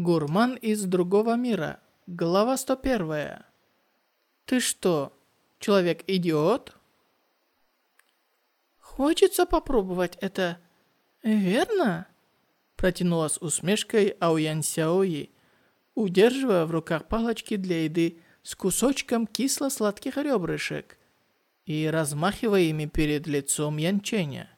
Гурман из другого мира. Глава 101. Ты что, человек-идиот? Хочется попробовать это, верно? Протянула с усмешкой Ауян Сяои, удерживая в руках палочки для еды с кусочком кисло-сладких ребрышек и размахивая ими перед лицом Янченя.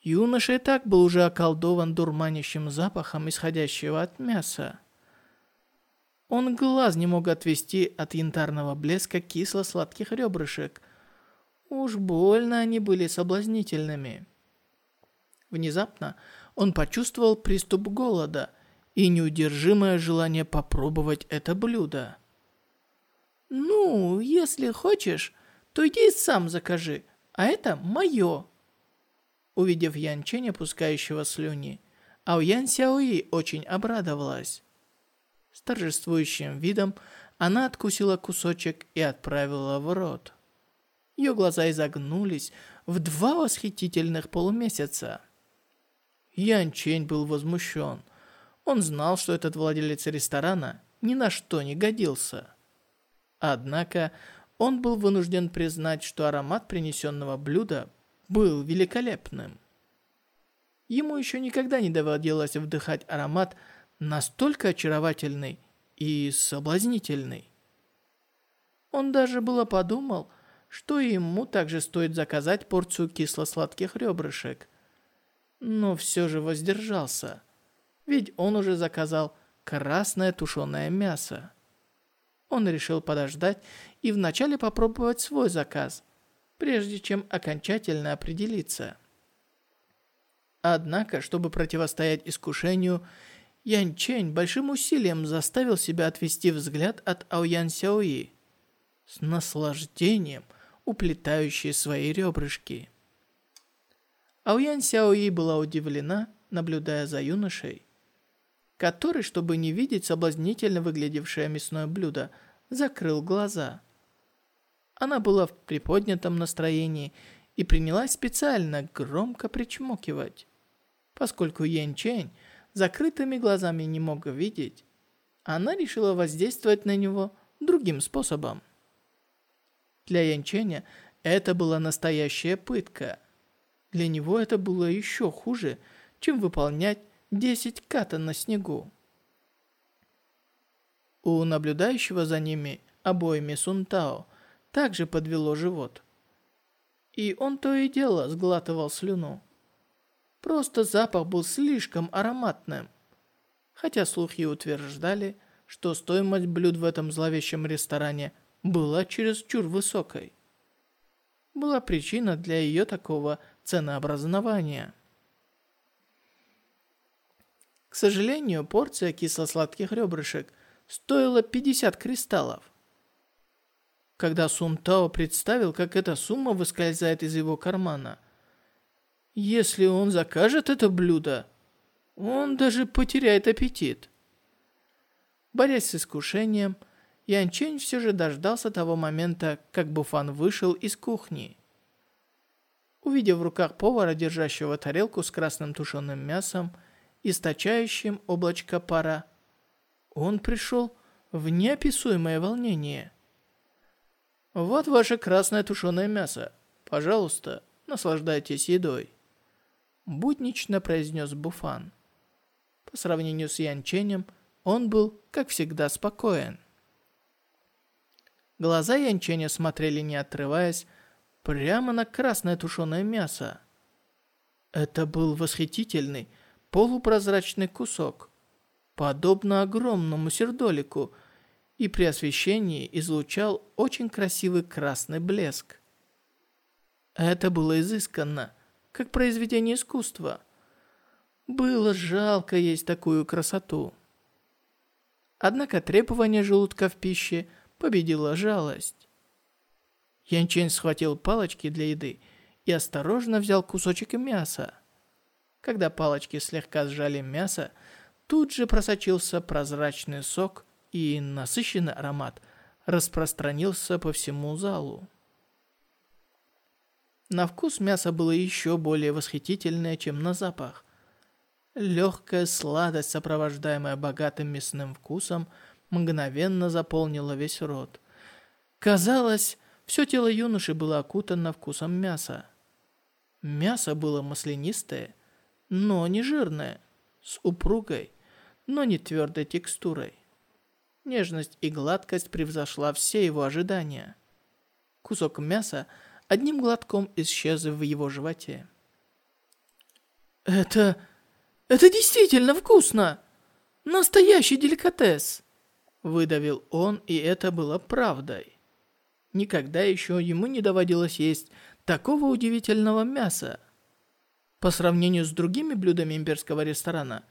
Юноша и так был уже околдован дурманящим запахом, исходящего от мяса. Он глаз не мог отвести от янтарного блеска кисло-сладких ребрышек. Уж больно они были соблазнительными. Внезапно он почувствовал приступ голода и неудержимое желание попробовать это блюдо. «Ну, если хочешь, то иди сам закажи, а это мое», увидев Ян Ченя, пускающего слюни. А у Ян Сяои очень обрадовалась. С торжествующим видом она откусила кусочек и отправила в рот. Ее глаза изогнулись в два восхитительных полумесяца. Ян Чень был возмущен. Он знал, что этот владелец ресторана ни на что не годился. Однако он был вынужден признать, что аромат принесенного блюда был великолепным. Ему еще никогда не доводилось вдыхать аромат настолько очаровательный и соблазнительный. Он даже было подумал, что ему также стоит заказать порцию кисло-сладких ребрышек. Но все же воздержался, ведь он уже заказал красное тушеное мясо. Он решил подождать и вначале попробовать свой заказ, прежде чем окончательно определиться. Однако, чтобы противостоять искушению, Ян Чэнь большим усилием заставил себя отвести взгляд от Аоян Сяои, с наслаждением уплетающей свои ребрышки. Аоян Сяои была удивлена, наблюдая за юношей, который, чтобы не видеть соблазнительно выглядевшее мясное блюдо, закрыл глаза – она была в приподнятом настроении и принялась специально громко причмокивать. Поскольку Ян Чэнь закрытыми глазами не мог видеть, она решила воздействовать на него другим способом. Для Ян Чэня это была настоящая пытка. Для него это было еще хуже, чем выполнять 10 ката на снегу. У наблюдающего за ними обоими Сунтао – также подвело живот. И он то и дело сглатывал слюну. Просто запах был слишком ароматным. Хотя слухи утверждали, что стоимость блюд в этом зловещем ресторане была чересчур высокой. Была причина для ее такого ценообразования. К сожалению, порция кисло-сладких ребрышек стоила 50 кристаллов. Когда Сун Тао представил, как эта сумма выскользает из его кармана. Если он закажет это блюдо, он даже потеряет аппетит. Борясь с искушением, Ян Чэнь все же дождался того момента, как Буфан вышел из кухни. Увидев в руках повара, держащего тарелку с красным тушеным мясом, источающим облачко пара, он пришел в неописуемое волнение – вот ваше красное тушеное мясо. Пожалуйста, наслаждайтесь едой. Буднично произнес Буфан. По сравнению с Ян Ченем, он был, как всегда, спокоен. Глаза Ян Ченя смотрели не отрываясь, прямо на красное тушеное мясо. Это был восхитительный, полупрозрачный кусок, подобно огромному сердолику – и при освещении излучал очень красивый красный блеск. Это было изысканно, как произведение искусства. Было жалко есть такую красоту. Однако требование желудка в пище победила жалость. Янчень схватил палочки для еды и осторожно взял кусочек мяса. Когда палочки слегка сжали мясо, тут же просочился прозрачный сок и насыщенный аромат распространился по всему залу. На вкус мясо было еще более восхитительное, чем на запах. Легкая сладость, сопровождаемая богатым мясным вкусом, мгновенно заполнила весь рот. Казалось, все тело юноши было окутано вкусом мяса. Мясо было маслянистое, но не жирное, с упругой, но не твердой текстурой. Нежность и гладкость превзошла все его ожидания. Кусок мяса одним глотком исчез в его животе. «Это... это действительно вкусно! Настоящий деликатес!» Выдавил он, и это было правдой. Никогда еще ему не доводилось есть такого удивительного мяса. По сравнению с другими блюдами имперского ресторана,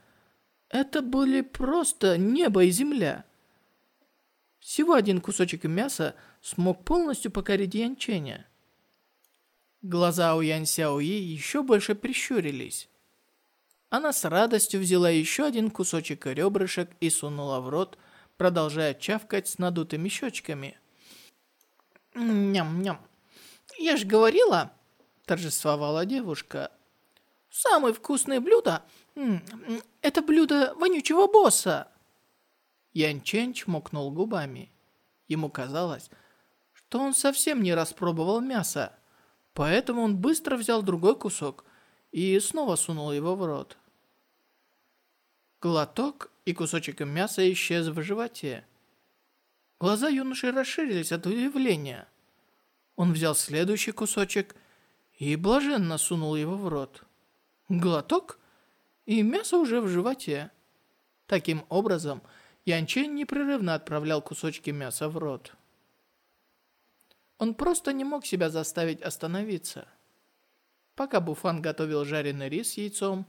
это были просто небо и земля. Всего один кусочек мяса смог полностью покорить Янченя. Глаза у Ян Сяои еще больше прищурились. Она с радостью взяла еще один кусочек ребрышек и сунула в рот, продолжая чавкать с надутыми щечками. «Ням-ням, я же говорила!» – торжествовала девушка. «Самое вкусное блюдо – это блюдо вонючего босса!» Ян Чен чмокнул губами. Ему казалось, что он совсем не распробовал мясо, поэтому он быстро взял другой кусок и снова сунул его в рот. Глоток, и кусочек мяса исчез в животе. Глаза юноши расширились от удивления. Он взял следующий кусочек и блаженно сунул его в рот. Глоток, и мясо уже в животе. Таким образом, Янчен непрерывно отправлял кусочки мяса в рот. Он просто не мог себя заставить остановиться. Пока Буфан готовил жареный рис с яйцом,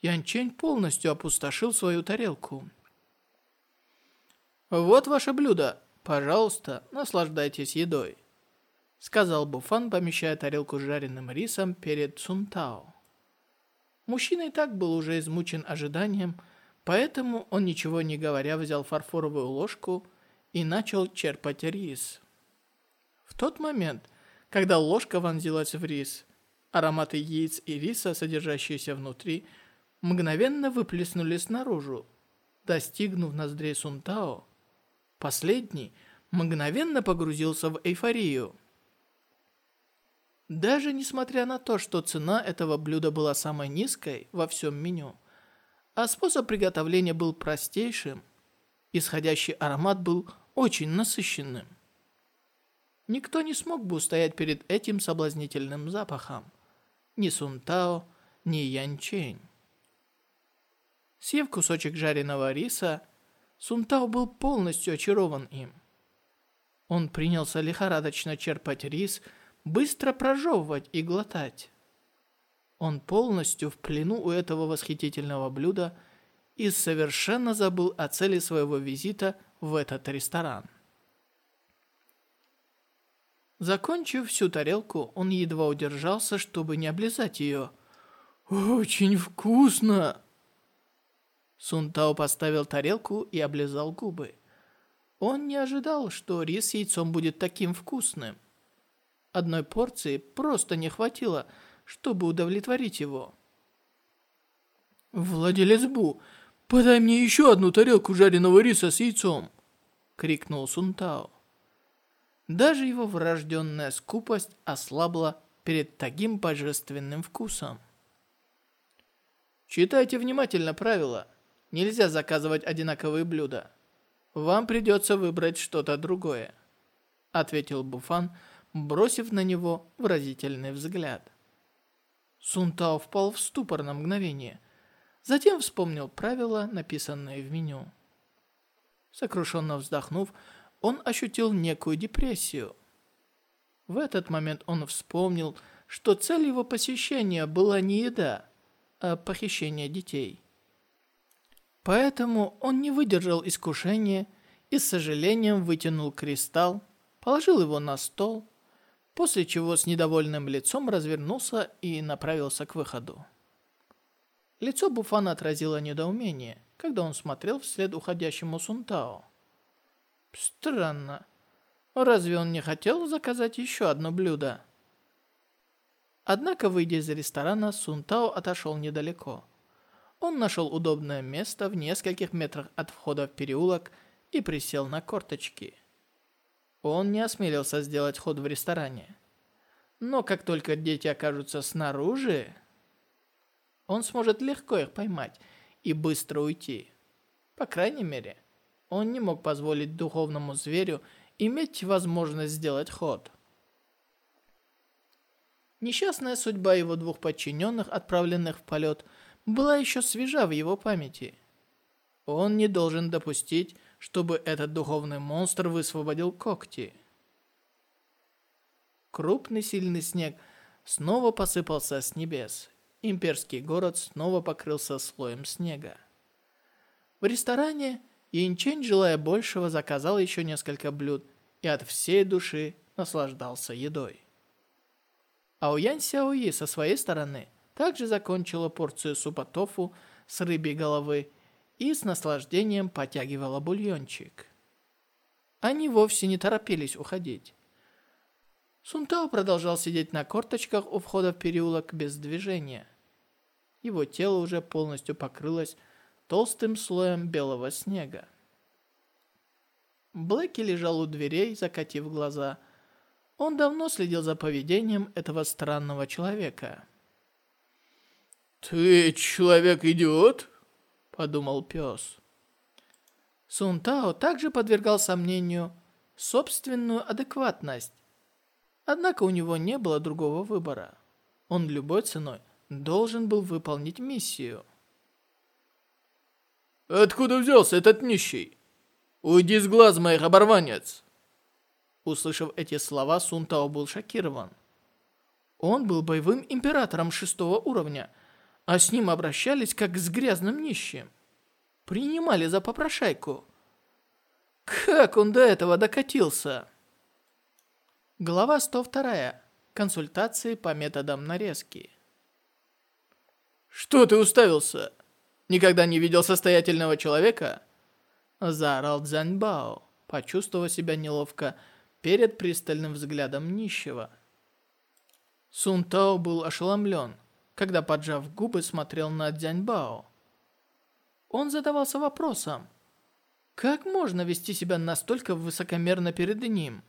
Янчень полностью опустошил свою тарелку. «Вот ваше блюдо. Пожалуйста, наслаждайтесь едой», сказал Буфан, помещая тарелку с жареным рисом перед Цунтао. Мужчина и так был уже измучен ожиданием, Поэтому он, ничего не говоря, взял фарфоровую ложку и начал черпать рис. В тот момент, когда ложка вонзилась в рис, ароматы яиц и риса, содержащиеся внутри, мгновенно выплеснулись наружу, достигнув ноздрей Сунтао. Последний мгновенно погрузился в эйфорию. Даже несмотря на то, что цена этого блюда была самой низкой во всем меню – а способ приготовления был простейшим. Исходящий аромат был очень насыщенным. Никто не смог бы устоять перед этим соблазнительным запахом. Ни Сунтао, ни Янчень. Съев кусочек жареного риса, Сунтао был полностью очарован им. Он принялся лихорадочно черпать рис, быстро прожевывать и глотать. Он полностью в плену у этого восхитительного блюда и совершенно забыл о цели своего визита в этот ресторан. Закончив всю тарелку, он едва удержался, чтобы не облизать ее. «Очень вкусно!» Сунтао поставил тарелку и облизал губы. Он не ожидал, что рис с яйцом будет таким вкусным. Одной порции просто не хватило – чтобы удовлетворить его. «Владелец Бу, подай мне еще одну тарелку жареного риса с яйцом!» — крикнул Сунтао. Даже его врожденная скупость ослабла перед таким божественным вкусом. Читайте внимательно правила. Нельзя заказывать одинаковые блюда. Вам придется выбрать что-то другое, ответил Буфан, бросив на него выразительный взгляд. Сунтао впал в ступор на мгновение. Затем вспомнил правила, написанные в меню. Сокрушенно вздохнув, он ощутил некую депрессию. В этот момент он вспомнил, что цель его посещения была не еда, а похищение детей. Поэтому он не выдержал искушения и с сожалением вытянул кристалл, положил его на стол после чего с недовольным лицом развернулся и направился к выходу. Лицо Буфана отразило недоумение, когда он смотрел вслед уходящему Сунтао. Странно. Разве он не хотел заказать еще одно блюдо? Однако, выйдя из ресторана, Сунтао отошел недалеко. Он нашел удобное место в нескольких метрах от входа в переулок и присел на корточки. Он не осмелился сделать ход в ресторане. Но как только дети окажутся снаружи, он сможет легко их поймать и быстро уйти. По крайней мере, он не мог позволить духовному зверю иметь возможность сделать ход. Несчастная судьба его двух подчиненных, отправленных в полет, была еще свежа в его памяти. Он не должен допустить, чтобы этот духовный монстр высвободил когти. Крупный сильный снег снова посыпался с небес. Имперский город снова покрылся слоем снега. В ресторане Янчень, желая большего, заказал еще несколько блюд и от всей души наслаждался едой. А у Ян Сяои со своей стороны также закончила порцию супа тофу с рыбьей головы и с наслаждением потягивала бульончик. Они вовсе не торопились уходить. Сунтао продолжал сидеть на корточках у входа в переулок без движения. Его тело уже полностью покрылось толстым слоем белого снега. Блэки лежал у дверей, закатив глаза. Он давно следил за поведением этого странного человека. «Ты человек-идиот?» – подумал пес. Сунтао также подвергал сомнению собственную адекватность. Однако у него не было другого выбора. Он любой ценой должен был выполнить миссию. «Откуда взялся этот нищий? Уйди с глаз моих, оборванец!» Услышав эти слова, Сунтао был шокирован. Он был боевым императором шестого уровня, а с ним обращались как с грязным нищим. Принимали за попрошайку. Как он до этого докатился? Глава 102. Консультации по методам нарезки. «Что ты уставился? Никогда не видел состоятельного человека?» Заорал Цзяньбао, почувствовав себя неловко перед пристальным взглядом нищего. Сун Тао был ошеломлен, когда, поджав губы, смотрел на Дзяньбао. Он задавался вопросом, как можно вести себя настолько высокомерно перед ним?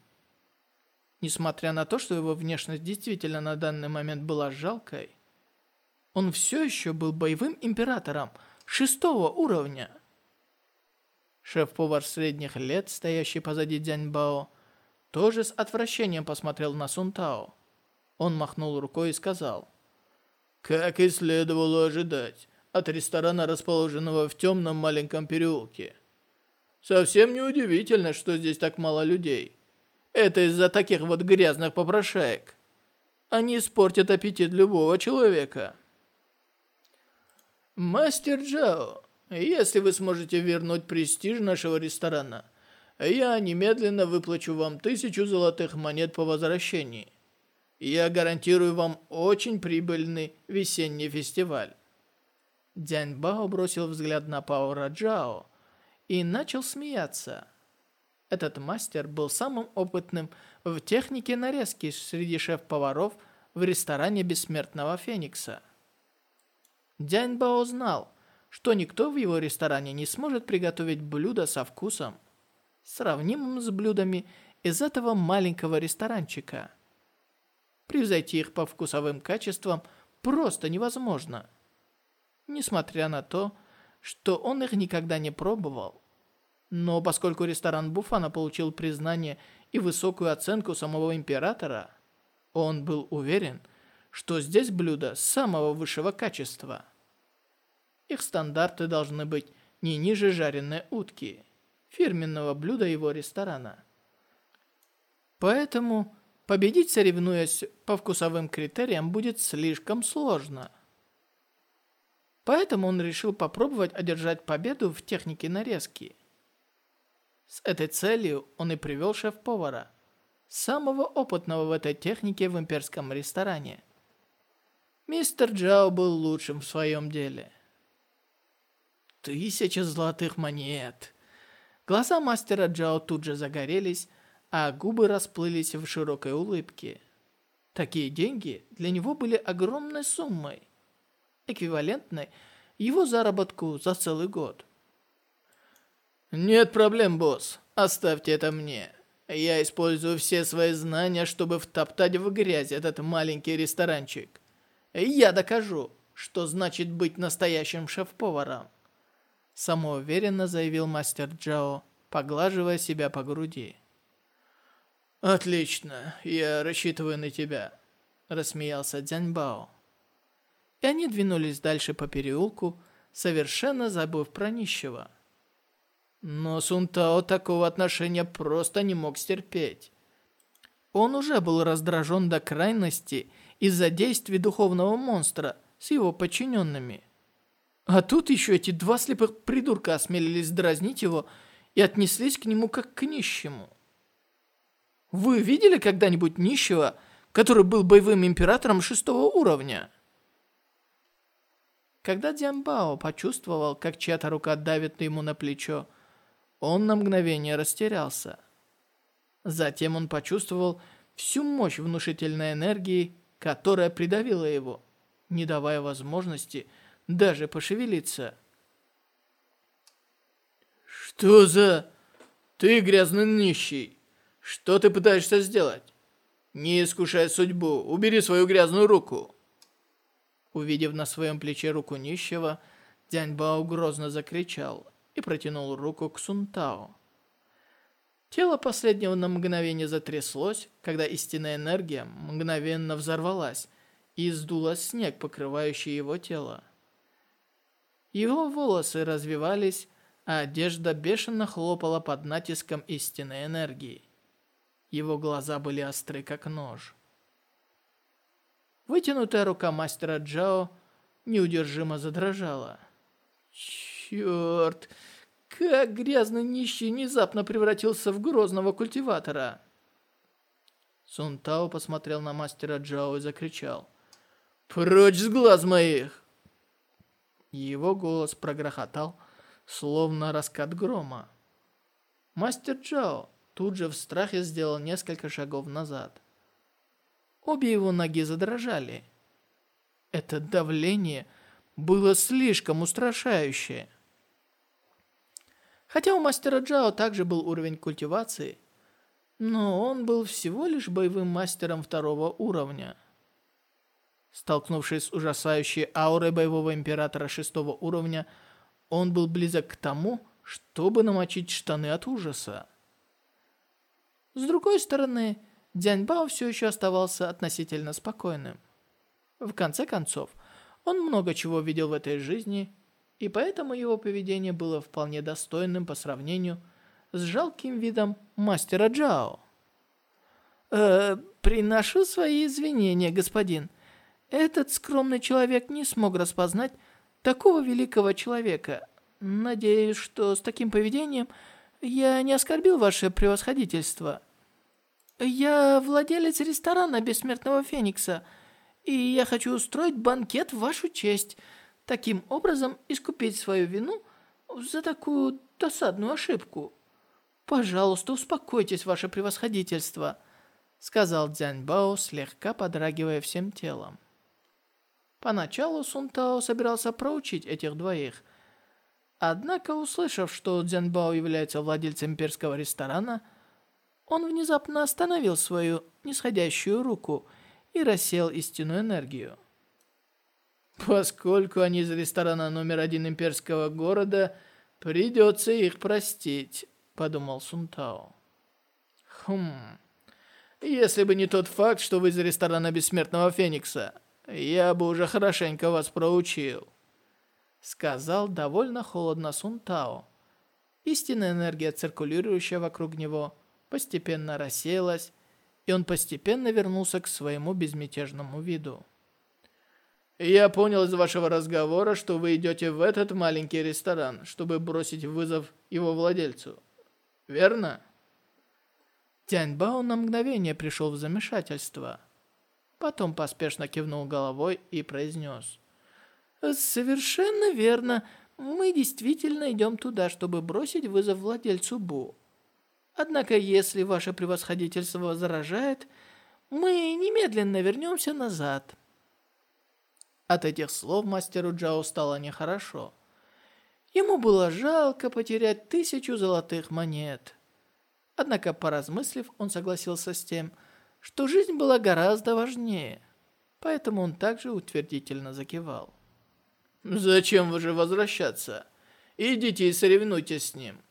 Несмотря на то, что его внешность действительно на данный момент была жалкой, он все еще был боевым императором шестого уровня. Шеф-повар средних лет, стоящий позади Дзяньбао, тоже с отвращением посмотрел на Сунтао. Он махнул рукой и сказал, «Как и следовало ожидать от ресторана, расположенного в темном маленьком переулке. Совсем неудивительно, что здесь так мало людей. Это из-за таких вот грязных попрошаек. Они испортят аппетит любого человека». «Мастер Джао, если вы сможете вернуть престиж нашего ресторана, я немедленно выплачу вам тысячу золотых монет по возвращении. Я гарантирую вам очень прибыльный весенний фестиваль». Дянь Бао бросил взгляд на Паура Джао и начал смеяться. Этот мастер был самым опытным в технике нарезки среди шеф-поваров в ресторане Бессмертного Феникса. Дянь Бао знал, что никто в его ресторане не сможет приготовить блюдо со вкусом, сравнимым с блюдами из этого маленького ресторанчика. Превзойти их по вкусовым качествам просто невозможно. Несмотря на то, что он их никогда не пробовал. Но поскольку ресторан Буфана получил признание и высокую оценку самого императора, он был уверен, что здесь блюдо самого высшего качества. Их стандарты должны быть не ниже жареной утки, фирменного блюда его ресторана. Поэтому победить, соревнуясь по вкусовым критериям, будет слишком сложно. Поэтому он решил попробовать одержать победу в технике нарезки. С этой целью он и привел шеф-повара, самого опытного в этой технике в имперском ресторане. Мистер Джао был лучшим в своем деле. Тысяча золотых монет. Глаза мастера Джао тут же загорелись, а губы расплылись в широкой улыбке. Такие деньги для него были огромной суммой, эквивалентной его заработку за целый год. «Нет проблем, босс. Оставьте это мне. Я использую все свои знания, чтобы втоптать в грязь этот маленький ресторанчик. Я докажу, что значит быть настоящим шеф-поваром», самоуверенно заявил мастер Джао, поглаживая себя по груди. «Отлично, я рассчитываю на тебя», — рассмеялся Дзяньбао. И они двинулись дальше по переулку, совершенно забыв про нищего. Но Сунтао такого отношения просто не мог стерпеть. Он уже был раздражен до крайности из-за действий духовного монстра с его подчиненными. А тут еще эти два слепых придурка осмелились дразнить его и отнеслись к нему как к нищему. Вы видели когда-нибудь нищего, который был боевым императором шестого уровня? Когда Дзянбао почувствовал, как чья-то рука давит ему на плечо, он на мгновение растерялся. Затем он почувствовал всю мощь внушительной энергии, которая придавила его, не давая возможности даже пошевелиться. «Что за... Ты грязный нищий! Что ты пытаешься сделать? Не искушай судьбу, убери свою грязную руку!» Увидев на своем плече руку нищего, Дяньбао грозно закричал и протянул руку к Сунтао. Тело последнего на мгновение затряслось, когда истинная энергия мгновенно взорвалась и сдула снег, покрывающий его тело. Его волосы развивались, а одежда бешено хлопала под натиском истинной энергии. Его глаза были остры, как нож. Вытянутая рука мастера Джао неудержимо задрожала. Черт, как грязный нищий внезапно превратился в грозного культиватора. Сун Тао посмотрел на мастера Джао и закричал. «Прочь с глаз моих!» Его голос прогрохотал, словно раскат грома. Мастер Джао тут же в страхе сделал несколько шагов назад. Обе его ноги задрожали. Это давление было слишком устрашающее. Хотя у мастера Джао также был уровень культивации, но он был всего лишь боевым мастером второго уровня. Столкнувшись с ужасающей аурой боевого императора шестого уровня, он был близок к тому, чтобы намочить штаны от ужаса. С другой стороны, Дзяньбао все еще оставался относительно спокойным. В конце концов, он много чего видел в этой жизни и поэтому его поведение было вполне достойным по сравнению с жалким видом мастера Джао. «Э, приношу свои извинения, господин. Этот скромный человек не смог распознать такого великого человека. Надеюсь, что с таким поведением я не оскорбил ваше превосходительство. Я владелец ресторана Бессмертного Феникса, и я хочу устроить банкет в вашу честь» таким образом искупить свою вину за такую досадную ошибку. Пожалуйста, успокойтесь, ваше превосходительство, сказал Дзяньбао, слегка подрагивая всем телом. Поначалу Сунтао собирался проучить этих двоих. Однако, услышав, что Дзянбао является владельцем имперского ресторана, он внезапно остановил свою нисходящую руку и рассеял истинную энергию. Поскольку они из ресторана номер один имперского города, придется их простить, подумал Сунтао. Хм, если бы не тот факт, что вы из ресторана Бессмертного Феникса, я бы уже хорошенько вас проучил. Сказал довольно холодно Сунтао. Истинная энергия, циркулирующая вокруг него, постепенно рассеялась, и он постепенно вернулся к своему безмятежному виду. Я понял из вашего разговора, что вы идете в этот маленький ресторан, чтобы бросить вызов его владельцу. Верно? Тяньбао на мгновение пришел в замешательство. Потом поспешно кивнул головой и произнес. «Совершенно верно. Мы действительно идем туда, чтобы бросить вызов владельцу Бу. Однако, если ваше превосходительство возражает, мы немедленно вернемся назад». От этих слов мастеру Джао стало нехорошо. Ему было жалко потерять тысячу золотых монет. Однако, поразмыслив, он согласился с тем, что жизнь была гораздо важнее. Поэтому он также утвердительно закивал. «Зачем вы же возвращаться? Идите и соревнуйтесь с ним.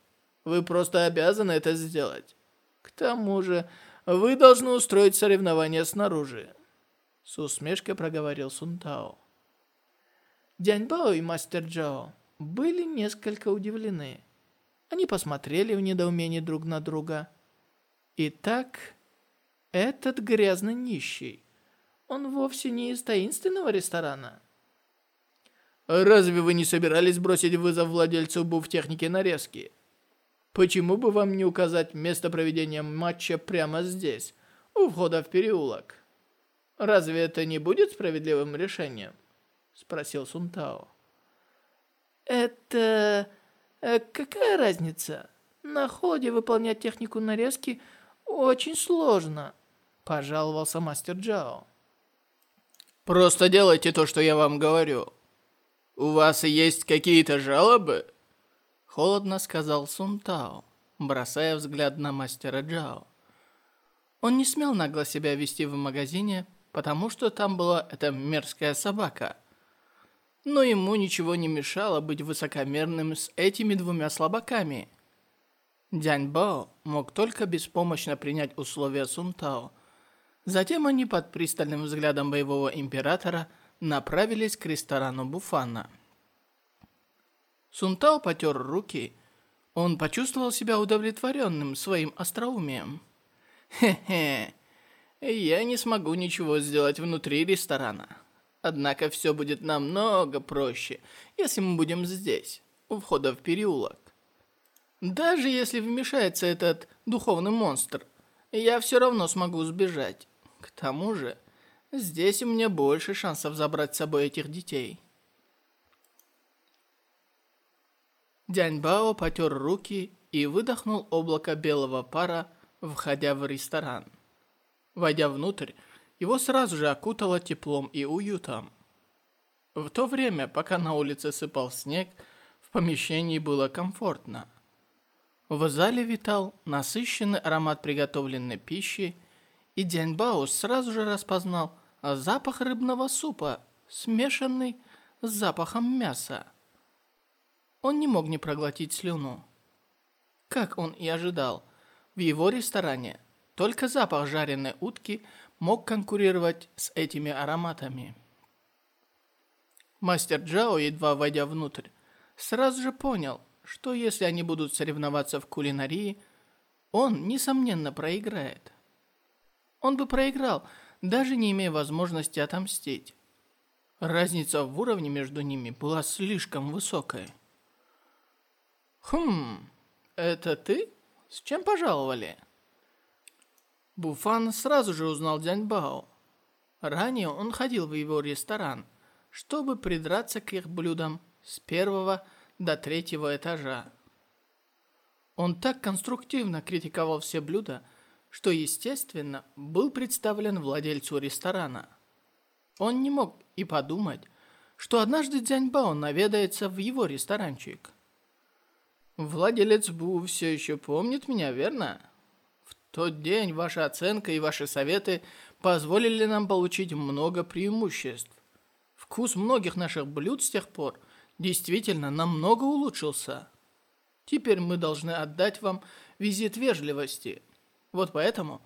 Вы просто обязаны это сделать. К тому же, вы должны устроить соревнования снаружи. С усмешкой проговорил Сунтао. Дяньбао и Мастер Джао были несколько удивлены. Они посмотрели в недоумении друг на друга. Итак, этот грязный нищий, он вовсе не из таинственного ресторана. Разве вы не собирались бросить вызов владельцу буфтехники нарезки? Почему бы вам не указать место проведения матча прямо здесь, у входа в переулок? Разве это не будет справедливым решением? Спросил Сунтао. Это... Э, какая разница? На ходе выполнять технику нарезки очень сложно, пожаловался мастер Джао. Просто делайте то, что я вам говорю. У вас есть какие-то жалобы? Холодно сказал Сунтао, бросая взгляд на мастера Джао. Он не смел нагло себя вести в магазине, потому что там была эта мерзкая собака. Но ему ничего не мешало быть высокомерным с этими двумя слабаками. Дянь Бао мог только беспомощно принять условия Сунтао. Затем они под пристальным взглядом боевого императора направились к ресторану Буфана. Сунтао потер руки. Он почувствовал себя удовлетворенным своим остроумием. «Хе-хе, я не смогу ничего сделать внутри ресторана. Однако все будет намного проще, если мы будем здесь, у входа в переулок. Даже если вмешается этот духовный монстр, я все равно смогу сбежать. К тому же, здесь у меня больше шансов забрать с собой этих детей. Дянь Бао потер руки и выдохнул облако белого пара, входя в ресторан. Войдя внутрь, его сразу же окутало теплом и уютом. В то время, пока на улице сыпал снег, в помещении было комфортно. В зале витал насыщенный аромат приготовленной пищи, и Дяньбао сразу же распознал запах рыбного супа, смешанный с запахом мяса. Он не мог не проглотить слюну. Как он и ожидал, в его ресторане только запах жареной утки мог конкурировать с этими ароматами. Мастер Джао, едва войдя внутрь, сразу же понял, что если они будут соревноваться в кулинарии, он, несомненно, проиграет. Он бы проиграл, даже не имея возможности отомстить. Разница в уровне между ними была слишком высокой. «Хм, это ты? С чем пожаловали?» Буфан сразу же узнал Дянь Бао. Ранее он ходил в его ресторан, чтобы придраться к их блюдам с первого до третьего этажа. Он так конструктивно критиковал все блюда, что, естественно, был представлен владельцу ресторана. Он не мог и подумать, что однажды Дзяньбао наведается в его ресторанчик. «Владелец Бу все еще помнит меня, верно?» тот день ваша оценка и ваши советы позволили нам получить много преимуществ. Вкус многих наших блюд с тех пор действительно намного улучшился. Теперь мы должны отдать вам визит вежливости. Вот поэтому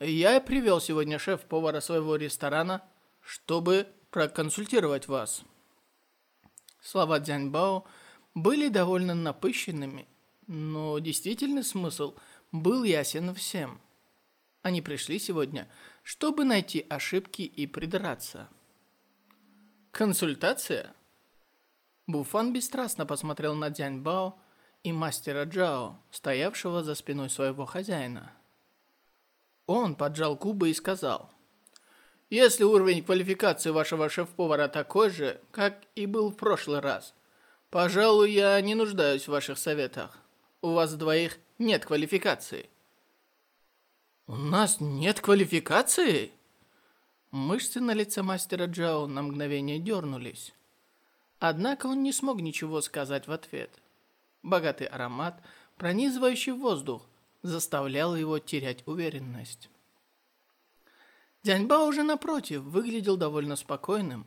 я и привел сегодня шеф-повара своего ресторана, чтобы проконсультировать вас. Слова Дзяньбао были довольно напыщенными, но действительный смысл – был ясен всем. Они пришли сегодня, чтобы найти ошибки и придраться. Консультация? Буфан бесстрастно посмотрел на Дянь Бао и мастера Джао, стоявшего за спиной своего хозяина. Он поджал губы и сказал, «Если уровень квалификации вашего шеф-повара такой же, как и был в прошлый раз, пожалуй, я не нуждаюсь в ваших советах. У вас двоих нет квалификации. У нас нет квалификации? Мышцы на лице мастера Джао на мгновение дернулись. Однако он не смог ничего сказать в ответ. Богатый аромат, пронизывающий воздух, заставлял его терять уверенность. Дяньба уже напротив выглядел довольно спокойным.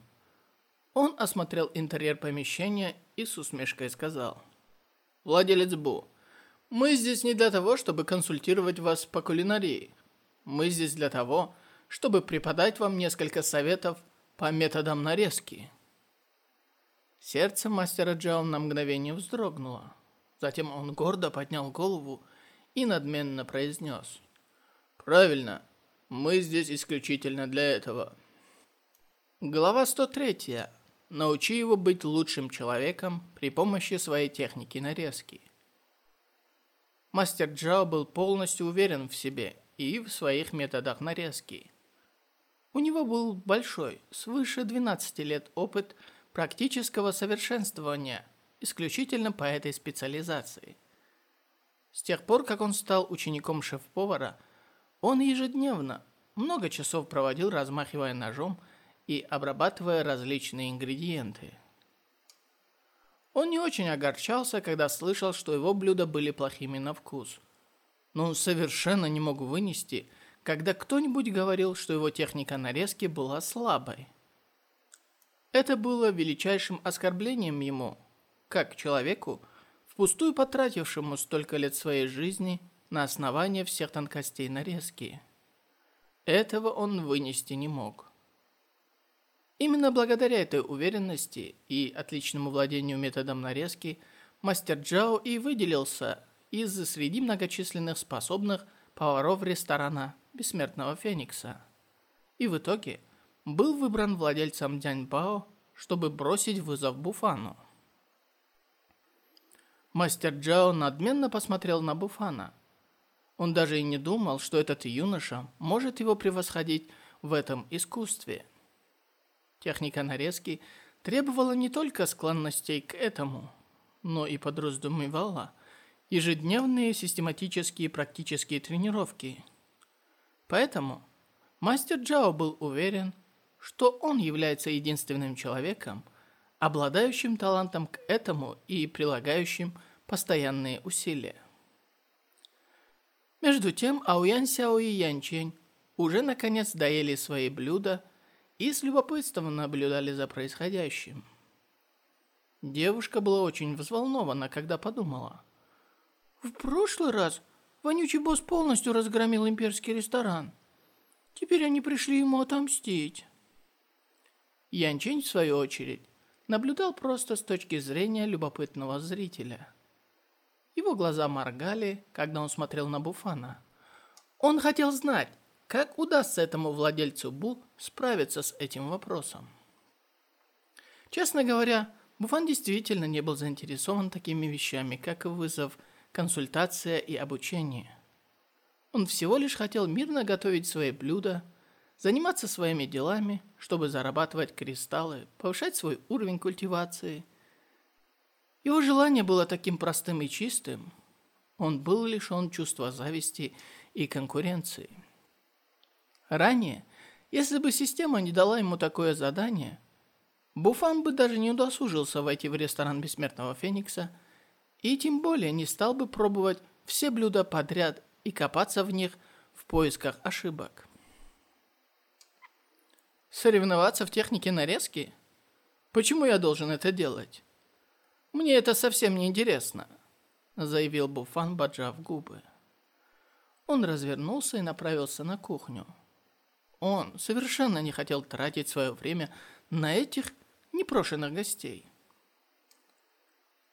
Он осмотрел интерьер помещения и с усмешкой сказал. «Владелец Бу, мы здесь не для того, чтобы консультировать вас по кулинарии. Мы здесь для того, чтобы преподать вам несколько советов по методам нарезки». Сердце мастера Джао на мгновение вздрогнуло. Затем он гордо поднял голову и надменно произнес. «Правильно, мы здесь исключительно для этого». Глава 103. Научи его быть лучшим человеком при помощи своей техники нарезки. Мастер Джао был полностью уверен в себе и в своих методах нарезки. У него был большой, свыше 12 лет опыт практического совершенствования исключительно по этой специализации. С тех пор, как он стал учеником шеф-повара, он ежедневно много часов проводил, размахивая ножом и обрабатывая различные ингредиенты. Он не очень огорчался, когда слышал, что его блюда были плохими на вкус. Но он совершенно не мог вынести, когда кто-нибудь говорил, что его техника нарезки была слабой. Это было величайшим оскорблением ему, как человеку, впустую потратившему столько лет своей жизни на основание всех тонкостей нарезки. Этого он вынести не мог. Именно благодаря этой уверенности и отличному владению методом нарезки мастер Джао и выделился из среди многочисленных способных поваров ресторана Бессмертного Феникса. И в итоге был выбран владельцем Дяньбао, чтобы бросить вызов Буфану. Мастер Джао надменно посмотрел на Буфана. Он даже и не думал, что этот юноша может его превосходить в этом искусстве. Техника нарезки требовала не только склонностей к этому, но и подразумевала ежедневные систематические практические тренировки. Поэтому мастер Джао был уверен, что он является единственным человеком, обладающим талантом к этому и прилагающим постоянные усилия. Между тем, Ауян Сяо и Ян Чень уже наконец доели свои блюда и с любопытством наблюдали за происходящим. Девушка была очень взволнована, когда подумала. «В прошлый раз вонючий босс полностью разгромил имперский ресторан. Теперь они пришли ему отомстить». Янчень, в свою очередь, наблюдал просто с точки зрения любопытного зрителя. Его глаза моргали, когда он смотрел на Буфана. Он хотел знать, как удастся этому владельцу Бу справиться с этим вопросом. Честно говоря, Буфан действительно не был заинтересован такими вещами, как вызов, консультация и обучение. Он всего лишь хотел мирно готовить свои блюда – заниматься своими делами, чтобы зарабатывать кристаллы, повышать свой уровень культивации. Его желание было таким простым и чистым. Он был лишен чувства зависти и конкуренции. Ранее, если бы система не дала ему такое задание, Буфан бы даже не удосужился войти в ресторан Бессмертного Феникса и тем более не стал бы пробовать все блюда подряд и копаться в них в поисках ошибок. Соревноваться в технике нарезки? Почему я должен это делать? Мне это совсем не интересно, заявил Буфан, поджав губы. Он развернулся и направился на кухню. Он совершенно не хотел тратить свое время на этих непрошенных гостей.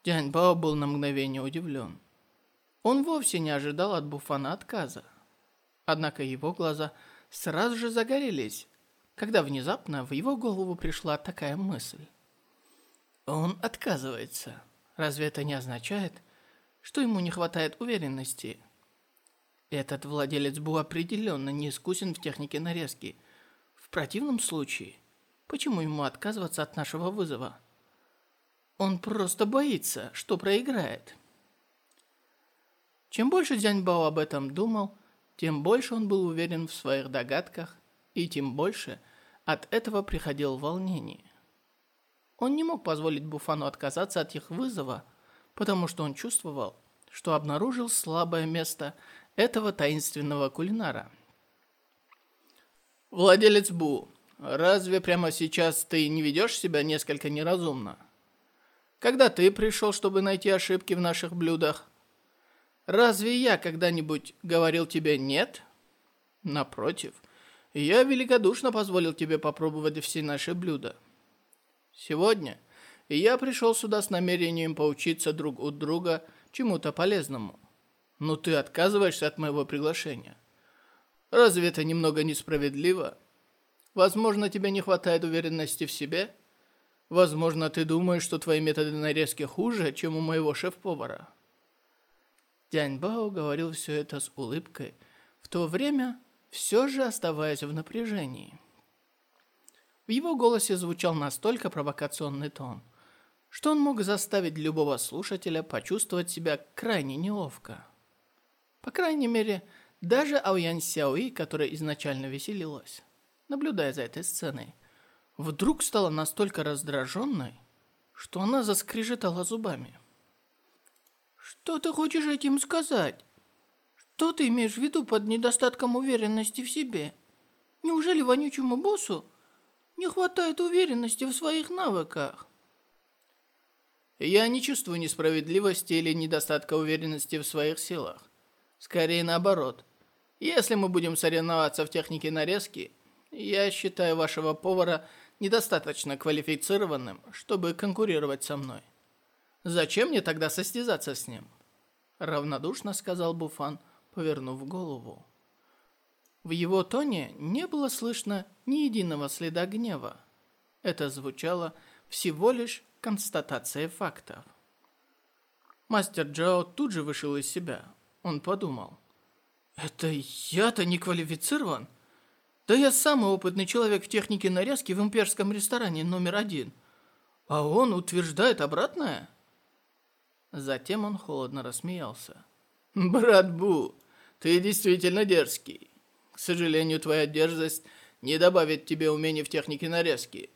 Дянь Бао был на мгновение удивлен. Он вовсе не ожидал от Буфана отказа. Однако его глаза сразу же загорелись, когда внезапно в его голову пришла такая мысль. Он отказывается. Разве это не означает, что ему не хватает уверенности? Этот владелец был определенно не искусен в технике нарезки. В противном случае, почему ему отказываться от нашего вызова? Он просто боится, что проиграет. Чем больше Дзяньбао об этом думал, тем больше он был уверен в своих догадках и тем больше от этого приходило волнение. Он не мог позволить Буфану отказаться от их вызова, потому что он чувствовал, что обнаружил слабое место этого таинственного кулинара. «Владелец Бу, разве прямо сейчас ты не ведешь себя несколько неразумно? Когда ты пришел, чтобы найти ошибки в наших блюдах? Разве я когда-нибудь говорил тебе «нет»?» Напротив, я великодушно позволил тебе попробовать все наши блюда. Сегодня я пришел сюда с намерением поучиться друг у друга чему-то полезному. Но ты отказываешься от моего приглашения. Разве это немного несправедливо? Возможно, тебе не хватает уверенности в себе? Возможно, ты думаешь, что твои методы нарезки хуже, чем у моего шеф-повара. Дянь Бао говорил все это с улыбкой, в то время все же оставаясь в напряжении. В его голосе звучал настолько провокационный тон, что он мог заставить любого слушателя почувствовать себя крайне неловко. По крайней мере, даже Аоян Сяои, которая изначально веселилась, наблюдая за этой сценой, вдруг стала настолько раздраженной, что она заскрежетала зубами. «Что ты хочешь этим сказать? Что ты имеешь в виду под недостатком уверенности в себе? Неужели вонючему боссу не хватает уверенности в своих навыках?» «Я не чувствую несправедливости или недостатка уверенности в своих силах. Скорее наоборот. Если мы будем соревноваться в технике нарезки, я считаю вашего повара недостаточно квалифицированным, чтобы конкурировать со мной. Зачем мне тогда состязаться с ним? Равнодушно сказал Буфан, повернув голову. В его тоне не было слышно ни единого следа гнева. Это звучало всего лишь констатацией фактов. Мастер Джао тут же вышел из себя. Он подумал. «Это я-то не квалифицирован? Да я самый опытный человек в технике нарезки в имперском ресторане номер один. А он утверждает обратное?» Затем он холодно рассмеялся. «Брат Бу, ты действительно дерзкий. К сожалению, твоя дерзость не добавит тебе умений в технике нарезки.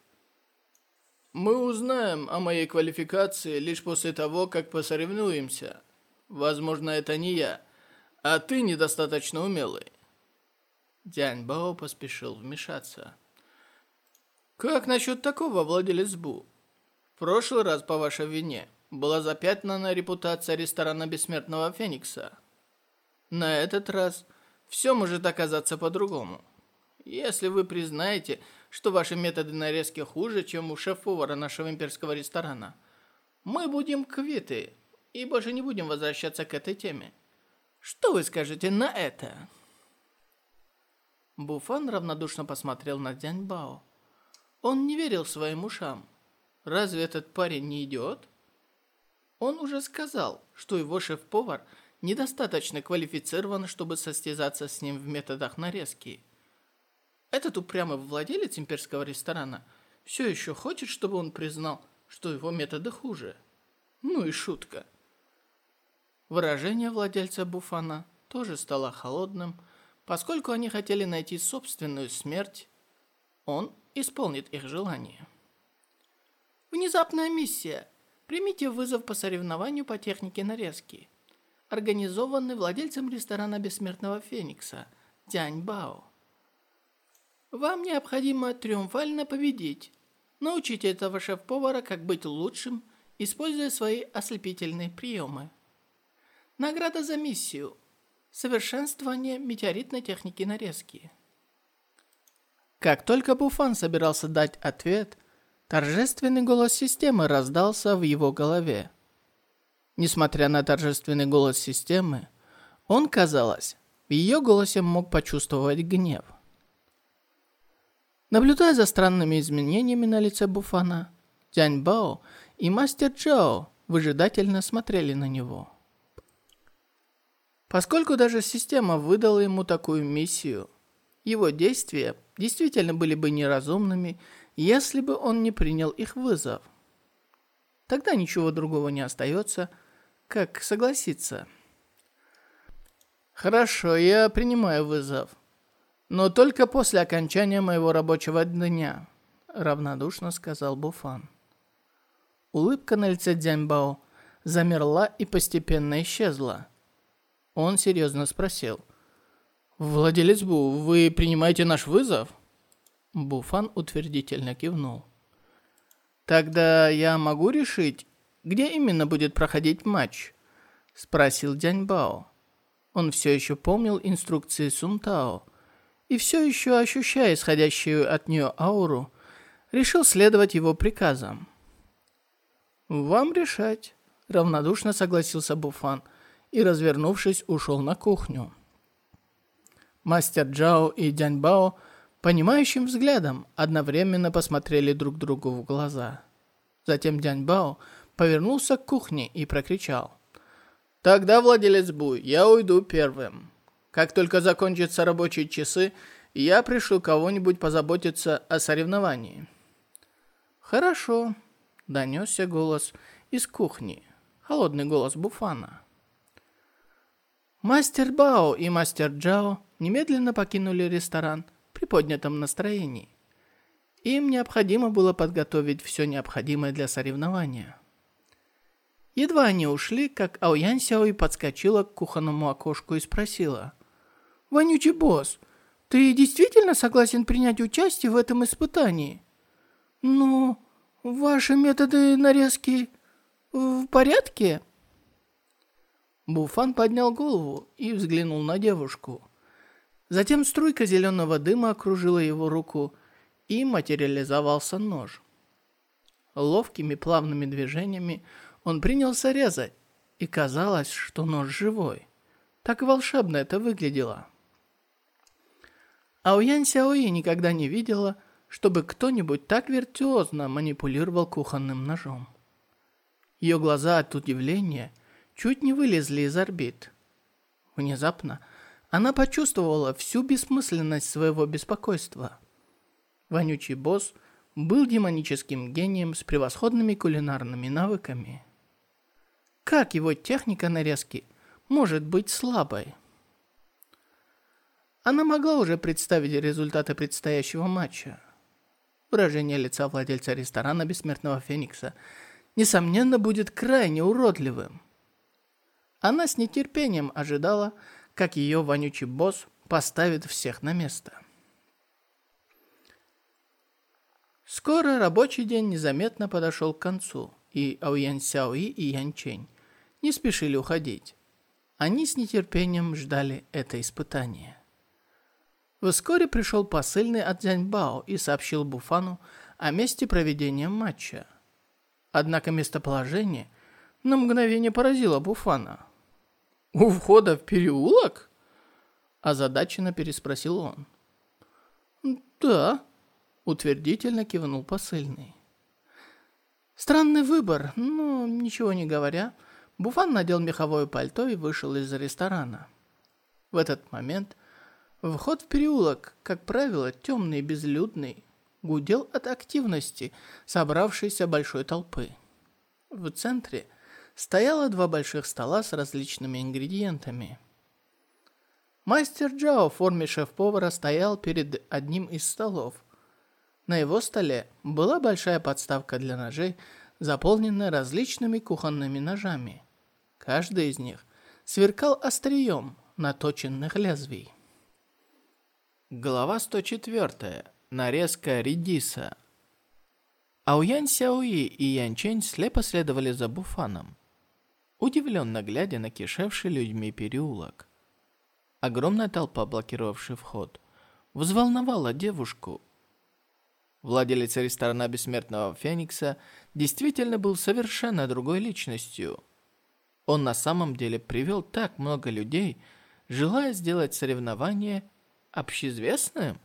Мы узнаем о моей квалификации лишь после того, как посоревнуемся. Возможно, это не я, а ты недостаточно умелый. Дянь Бао поспешил вмешаться. Как насчет такого, владелец Бу? В прошлый раз по вашей вине была запятнана репутация ресторана Бессмертного Феникса. На этот раз все может оказаться по-другому. Если вы признаете, что ваши методы нарезки хуже, чем у шеф-повара нашего имперского ресторана, мы будем квиты и больше не будем возвращаться к этой теме. Что вы скажете на это?» Буфан равнодушно посмотрел на Дянь Бао. Он не верил своим ушам. Разве этот парень не идиот? Он уже сказал, что его шеф-повар недостаточно квалифицирован, чтобы состязаться с ним в методах нарезки. Этот упрямый владелец имперского ресторана все еще хочет, чтобы он признал, что его методы хуже. Ну и шутка. Выражение владельца Буфана тоже стало холодным, поскольку они хотели найти собственную смерть, он исполнит их желание. Внезапная миссия. Примите вызов по соревнованию по технике нарезки. Организованный владельцем ресторана Бессмертного Феникса Дянь Бао. Вам необходимо триумфально победить. Научите этого шеф-повара, как быть лучшим, используя свои ослепительные приемы. Награда за миссию. Совершенствование метеоритной техники нарезки. Как только Буфан собирался дать ответ, торжественный голос системы раздался в его голове. Несмотря на торжественный голос системы, он, казалось, в ее голосе мог почувствовать гнев. Наблюдая за странными изменениями на лице Буфана, Тянь Бао и Мастер Джао выжидательно смотрели на него. Поскольку даже система выдала ему такую миссию, его действия действительно были бы неразумными, если бы он не принял их вызов. Тогда ничего другого не остается, как согласиться. Хорошо, я принимаю вызов. Но только после окончания моего рабочего дня, равнодушно сказал Буфан. Улыбка на лице Дзяньбао замерла и постепенно исчезла. Он серьезно спросил. «Владелец Бу, вы принимаете наш вызов?» Буфан утвердительно кивнул. «Тогда я могу решить, где именно будет проходить матч?» Спросил Дяньбао. Он все еще помнил инструкции Сунтао и все еще ощущая исходящую от нее ауру, решил следовать его приказам. «Вам решать», — равнодушно согласился Буфан и, развернувшись, ушел на кухню. Мастер Джао и Дяньбао понимающим взглядом одновременно посмотрели друг другу в глаза. Затем Дяньбао повернулся к кухне и прокричал. «Тогда, владелец Бу, я уйду первым. Как только закончатся рабочие часы, я пришлю кого-нибудь позаботиться о соревновании». «Хорошо», донесся голос из кухни. Холодный голос Буфана. Мастер Бао и мастер Джао немедленно покинули ресторан при поднятом настроении. Им необходимо было подготовить все необходимое для соревнования. Едва они ушли, как Аоян Сяои подскочила к кухонному окошку и спросила. «Вонючий босс, ты действительно согласен принять участие в этом испытании?» «Ну, Ваши методы нарезки в порядке? Буфан поднял голову и взглянул на девушку. Затем струйка зеленого дыма окружила его руку, и материализовался нож. Ловкими плавными движениями он принялся резать, и казалось, что нож живой. Так волшебно это выглядело. Ауян Сяои никогда не видела, чтобы кто-нибудь так виртуозно манипулировал кухонным ножом. Ее глаза от удивления чуть не вылезли из орбит. Внезапно она почувствовала всю бессмысленность своего беспокойства. Вонючий босс был демоническим гением с превосходными кулинарными навыками. Как его техника нарезки может быть слабой? Она могла уже представить результаты предстоящего матча. Выражение лица владельца ресторана Бессмертного Феникса, несомненно, будет крайне уродливым. Она с нетерпением ожидала, как ее вонючий босс поставит всех на место. Скоро рабочий день незаметно подошел к концу, и Ауян Сяои и Ян Чень не спешили уходить. Они с нетерпением ждали это испытание. Вскоре пришел посыльный от Дзяньбао и сообщил Буфану о месте проведения матча. Однако местоположение на мгновение поразило Буфана. «У входа в переулок?» Озадаченно переспросил он. «Да», — утвердительно кивнул посыльный. Странный выбор, но ничего не говоря, Буфан надел меховое пальто и вышел из ресторана. В этот момент Вход в переулок, как правило, темный и безлюдный, гудел от активности собравшейся большой толпы. В центре стояло два больших стола с различными ингредиентами. Мастер Джао в форме шеф-повара стоял перед одним из столов. На его столе была большая подставка для ножей, заполненная различными кухонными ножами. Каждый из них сверкал острием наточенных лезвий. Глава 104. Нарезка редиса. Ауян Сяои и Ян Чэнь слепо следовали за Буфаном, удивленно глядя на кишевший людьми переулок. Огромная толпа, блокировавшая вход, взволновала девушку. Владелец ресторана Бессмертного Феникса действительно был совершенно другой личностью. Он на самом деле привел так много людей, желая сделать соревнование – общеизвестным?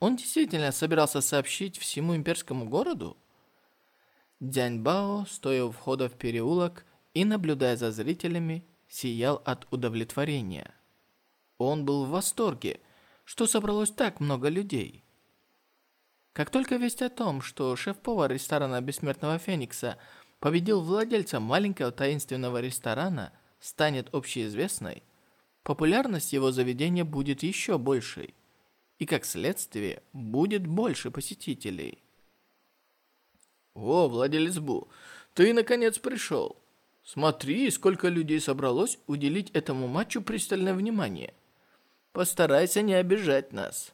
Он действительно собирался сообщить всему имперскому городу? Дяньбао, стоя у входа в переулок и наблюдая за зрителями, сиял от удовлетворения. Он был в восторге, что собралось так много людей. Как только весть о том, что шеф-повар ресторана Бессмертного Феникса победил владельца маленького таинственного ресторана, станет общеизвестной, популярность его заведения будет еще большей. И как следствие, будет больше посетителей. «О, владелец Бу, ты наконец пришел. Смотри, сколько людей собралось уделить этому матчу пристальное внимание. Постарайся не обижать нас».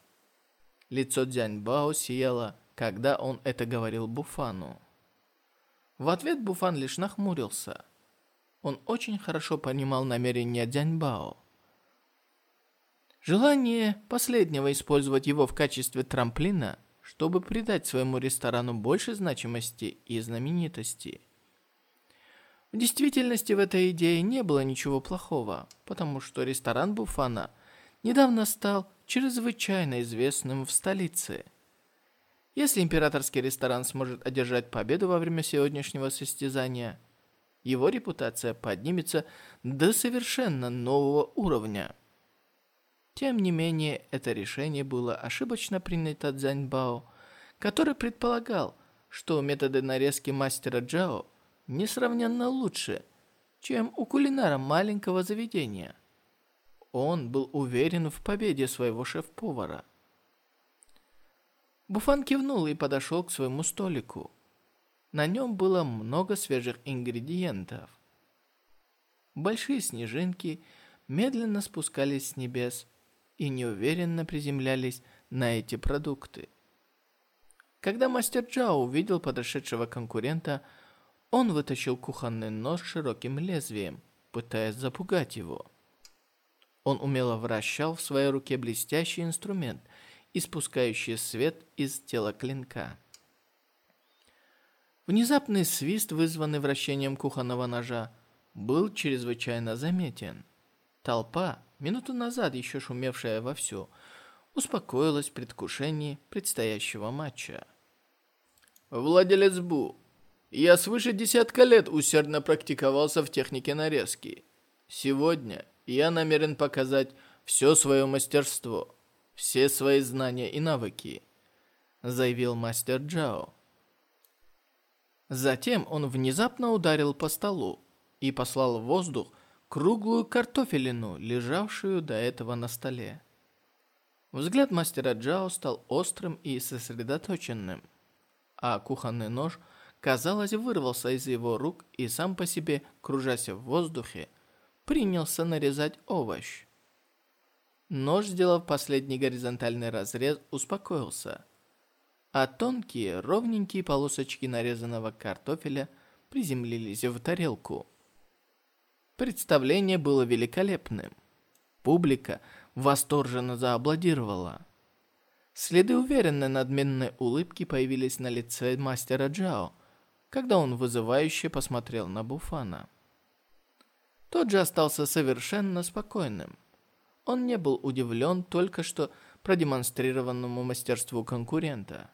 Лицо Дзяньбао сияло, когда он это говорил Буфану. В ответ Буфан лишь нахмурился. Он очень хорошо понимал намерения Дзяньбао. Желание последнего использовать его в качестве трамплина, чтобы придать своему ресторану больше значимости и знаменитости. В действительности в этой идее не было ничего плохого, потому что ресторан Буфана недавно стал чрезвычайно известным в столице – если императорский ресторан сможет одержать победу во время сегодняшнего состязания, его репутация поднимется до совершенно нового уровня. Тем не менее, это решение было ошибочно принято Цзяньбао, который предполагал, что методы нарезки мастера Джао несравненно лучше, чем у кулинара маленького заведения. Он был уверен в победе своего шеф-повара – Буфан кивнул и подошел к своему столику. На нем было много свежих ингредиентов. Большие снежинки медленно спускались с небес и неуверенно приземлялись на эти продукты. Когда мастер Джао увидел подошедшего конкурента, он вытащил кухонный нож широким лезвием, пытаясь запугать его. Он умело вращал в своей руке блестящий инструмент – испускающий свет из тела клинка. Внезапный свист, вызванный вращением кухонного ножа, был чрезвычайно заметен. Толпа, минуту назад еще шумевшая вовсю, успокоилась в предвкушении предстоящего матча. «Владелец Бу, я свыше десятка лет усердно практиковался в технике нарезки. Сегодня я намерен показать все свое мастерство» все свои знания и навыки», — заявил мастер Джао. Затем он внезапно ударил по столу и послал в воздух круглую картофелину, лежавшую до этого на столе. Взгляд мастера Джао стал острым и сосредоточенным, а кухонный нож, казалось, вырвался из его рук и сам по себе, кружась в воздухе, принялся нарезать овощ. Нож, сделав последний горизонтальный разрез, успокоился, а тонкие, ровненькие полосочки нарезанного картофеля приземлились в тарелку. Представление было великолепным. Публика восторженно зааплодировала. Следы уверенной надменной улыбки появились на лице мастера Джао, когда он вызывающе посмотрел на Буфана. Тот же остался совершенно спокойным. Он не был удивлен только что продемонстрированному мастерству конкурента.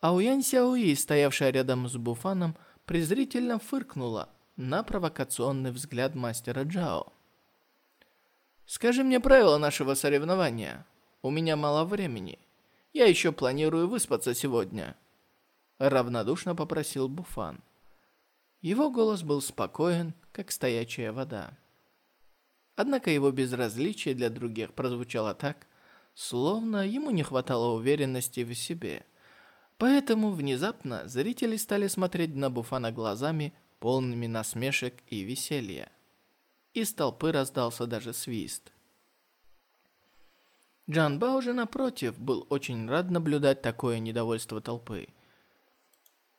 Ауян Сяои, стоявшая рядом с Буфаном, презрительно фыркнула на провокационный взгляд мастера Джао. «Скажи мне правила нашего соревнования. У меня мало времени. Я еще планирую выспаться сегодня», — равнодушно попросил Буфан. Его голос был спокоен, как стоячая вода. Однако его безразличие для других прозвучало так, словно ему не хватало уверенности в себе. Поэтому внезапно зрители стали смотреть на Буфана глазами, полными насмешек и веселья. Из толпы раздался даже свист. Джан Бао же, напротив, был очень рад наблюдать такое недовольство толпы.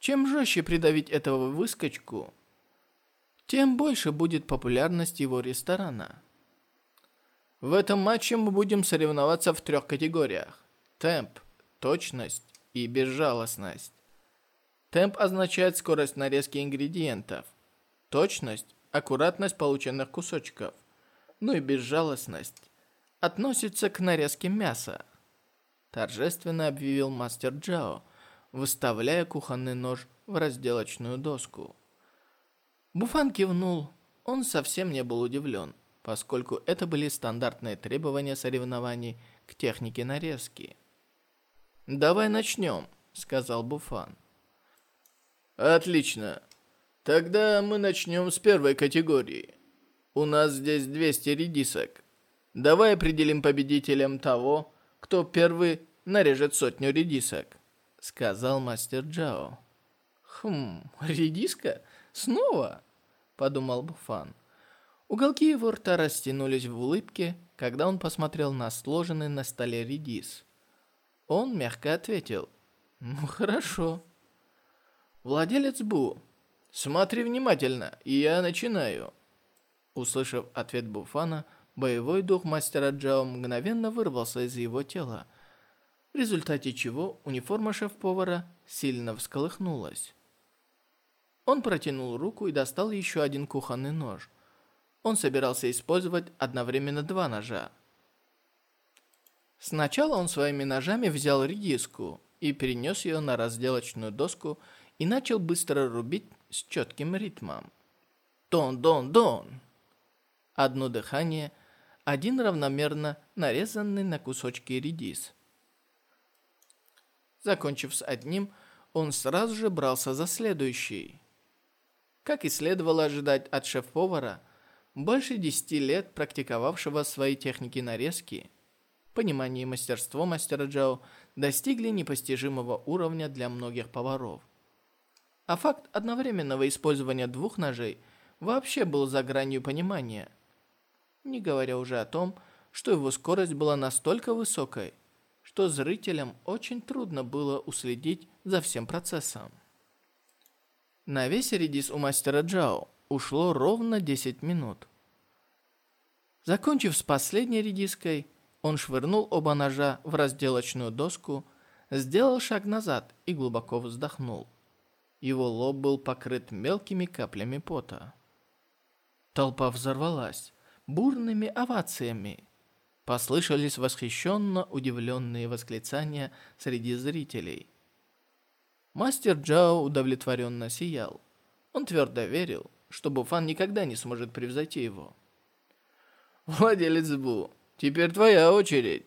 Чем жестче придавить этого выскочку, тем больше будет популярность его ресторана. В этом матче мы будем соревноваться в трех категориях. Темп, точность и безжалостность. Темп означает скорость нарезки ингредиентов. Точность – аккуратность полученных кусочков. Ну и безжалостность относится к нарезке мяса. Торжественно объявил мастер Джао, выставляя кухонный нож в разделочную доску. Буфан кивнул. Он совсем не был удивлен поскольку это были стандартные требования соревнований к технике нарезки. «Давай начнем», — сказал Буфан. «Отлично. Тогда мы начнем с первой категории. У нас здесь 200 редисок. Давай определим победителем того, кто первый нарежет сотню редисок», — сказал мастер Джао. «Хм, редиска? Снова?» — подумал Буфан. Уголки его рта растянулись в улыбке, когда он посмотрел на сложенный на столе редис. Он мягко ответил. «Ну, хорошо». «Владелец Бу, смотри внимательно, и я начинаю». Услышав ответ Буфана, боевой дух мастера Джао мгновенно вырвался из его тела, в результате чего униформа шеф-повара сильно всколыхнулась. Он протянул руку и достал еще один кухонный нож. Он собирался использовать одновременно два ножа. Сначала он своими ножами взял редиску и перенес ее на разделочную доску и начал быстро рубить с четким ритмом. Дон-дон-дон! Одно дыхание, один равномерно нарезанный на кусочки редис. Закончив с одним, он сразу же брался за следующий. Как и следовало ожидать от шеф-повара, больше десяти лет практиковавшего свои техники нарезки, понимание и мастерство мастера Джао достигли непостижимого уровня для многих поваров. А факт одновременного использования двух ножей вообще был за гранью понимания. Не говоря уже о том, что его скорость была настолько высокой, что зрителям очень трудно было уследить за всем процессом. На весь редис у мастера Джао ушло ровно 10 минут. Закончив с последней редиской, он швырнул оба ножа в разделочную доску, сделал шаг назад и глубоко вздохнул. Его лоб был покрыт мелкими каплями пота. Толпа взорвалась бурными овациями. Послышались восхищенно удивленные восклицания среди зрителей. Мастер Джао удовлетворенно сиял. Он твердо верил, что Буфан никогда не сможет превзойти его. «Владелец Бу, теперь твоя очередь!»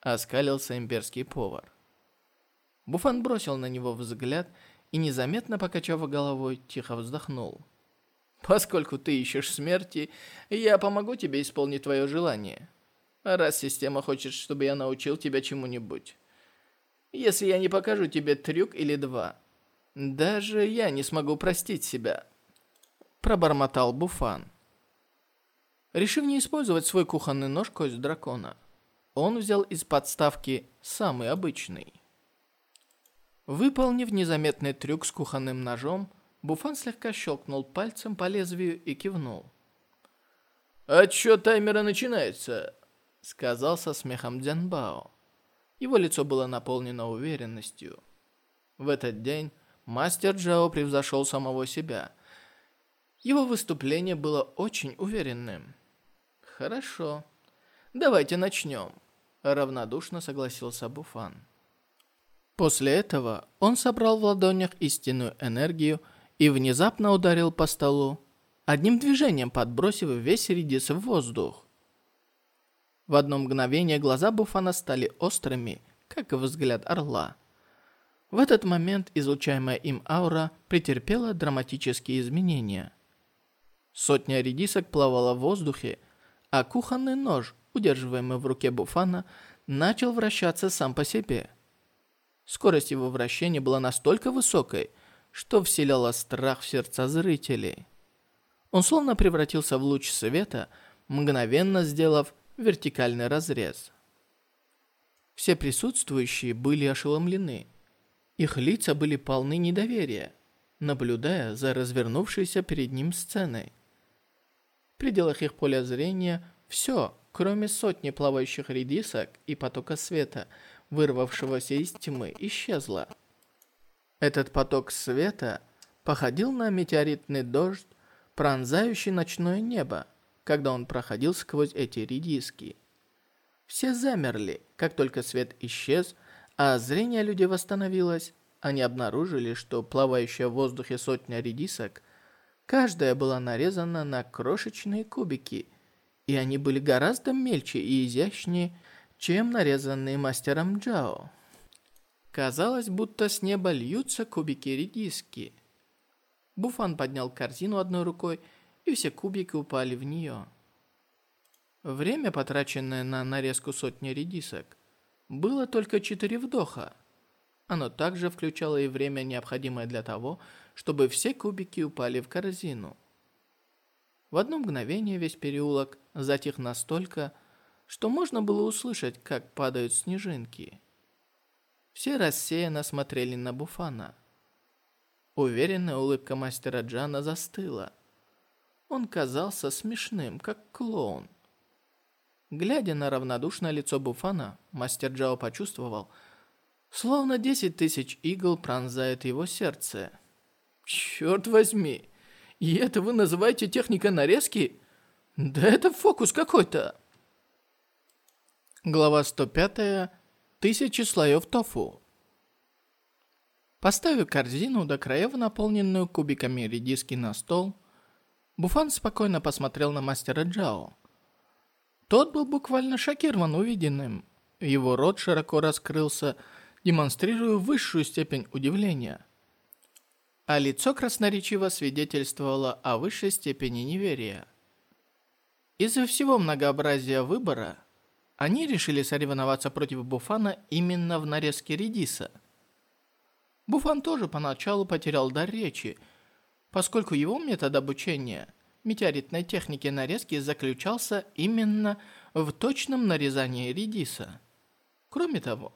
Оскалился имперский повар. Буфан бросил на него взгляд и, незаметно покачав головой, тихо вздохнул. «Поскольку ты ищешь смерти, я помогу тебе исполнить твое желание. Раз система хочет, чтобы я научил тебя чему-нибудь если я не покажу тебе трюк или два. Даже я не смогу простить себя», — пробормотал Буфан. Решив не использовать свой кухонный нож кость дракона, он взял из подставки самый обычный. Выполнив незаметный трюк с кухонным ножом, Буфан слегка щелкнул пальцем по лезвию и кивнул. «Отсчет таймера начинается», — сказал со смехом Дзянбао. Его лицо было наполнено уверенностью. В этот день мастер Джао превзошел самого себя. Его выступление было очень уверенным. «Хорошо, давайте начнем», — равнодушно согласился Буфан. После этого он собрал в ладонях истинную энергию и внезапно ударил по столу, одним движением подбросив весь редис в воздух. В одно мгновение глаза Буфана стали острыми, как и взгляд орла. В этот момент излучаемая им аура претерпела драматические изменения. Сотня редисок плавала в воздухе, а кухонный нож, удерживаемый в руке Буфана, начал вращаться сам по себе. Скорость его вращения была настолько высокой, что вселяла страх в сердца зрителей. Он словно превратился в луч света, мгновенно сделав вертикальный разрез. Все присутствующие были ошеломлены. Их лица были полны недоверия, наблюдая за развернувшейся перед ним сценой. В пределах их поля зрения все, кроме сотни плавающих редисок и потока света, вырвавшегося из тьмы, исчезло. Этот поток света походил на метеоритный дождь, пронзающий ночное небо, когда он проходил сквозь эти редиски. Все замерли, как только свет исчез, а зрение людей восстановилось. Они обнаружили, что плавающая в воздухе сотня редисок, каждая была нарезана на крошечные кубики, и они были гораздо мельче и изящнее, чем нарезанные мастером Джао. Казалось, будто с неба льются кубики редиски. Буфан поднял корзину одной рукой и все кубики упали в нее. Время, потраченное на нарезку сотни редисок, было только четыре вдоха. Оно также включало и время, необходимое для того, чтобы все кубики упали в корзину. В одно мгновение весь переулок затих настолько, что можно было услышать, как падают снежинки. Все рассеянно смотрели на Буфана. Уверенная улыбка мастера Джана застыла. Он казался смешным, как клоун. Глядя на равнодушное лицо Буфана, мастер Джао почувствовал, словно десять тысяч игл пронзает его сердце. «Черт возьми! И это вы называете техника нарезки? Да это фокус какой-то!» Глава 105. Тысячи слоев тофу. Поставив корзину до краев, наполненную кубиками редиски на стол, Буфан спокойно посмотрел на мастера Джао. Тот был буквально шокирован увиденным. Его рот широко раскрылся, демонстрируя высшую степень удивления а лицо красноречиво свидетельствовало о высшей степени неверия. Из-за всего многообразия выбора, они решили соревноваться против Буфана именно в нарезке редиса. Буфан тоже поначалу потерял дар речи, поскольку его метод обучения метеоритной технике нарезки заключался именно в точном нарезании редиса. Кроме того,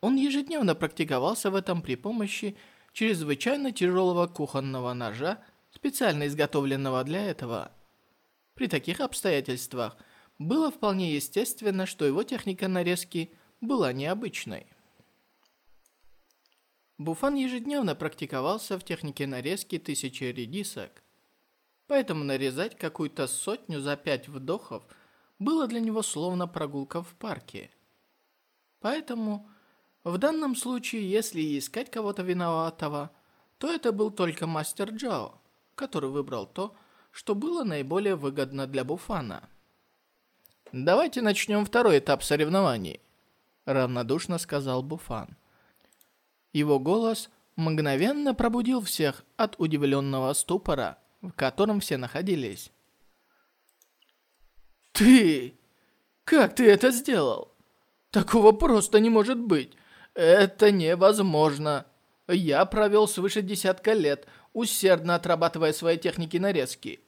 он ежедневно практиковался в этом при помощи чрезвычайно тяжелого кухонного ножа, специально изготовленного для этого. При таких обстоятельствах было вполне естественно, что его техника нарезки была необычной. Буфан ежедневно практиковался в технике нарезки тысячи редисок, поэтому нарезать какую-то сотню за пять вдохов было для него словно прогулка в парке. Поэтому в данном случае, если искать кого-то виноватого, то это был только мастер Джао, который выбрал то, что было наиболее выгодно для Буфана. «Давайте начнем второй этап соревнований», — равнодушно сказал Буфан. Его голос мгновенно пробудил всех от удивленного ступора, в котором все находились. «Ты! Как ты это сделал? Такого просто не может быть! Это невозможно. Я провел свыше десятка лет, усердно отрабатывая свои техники нарезки.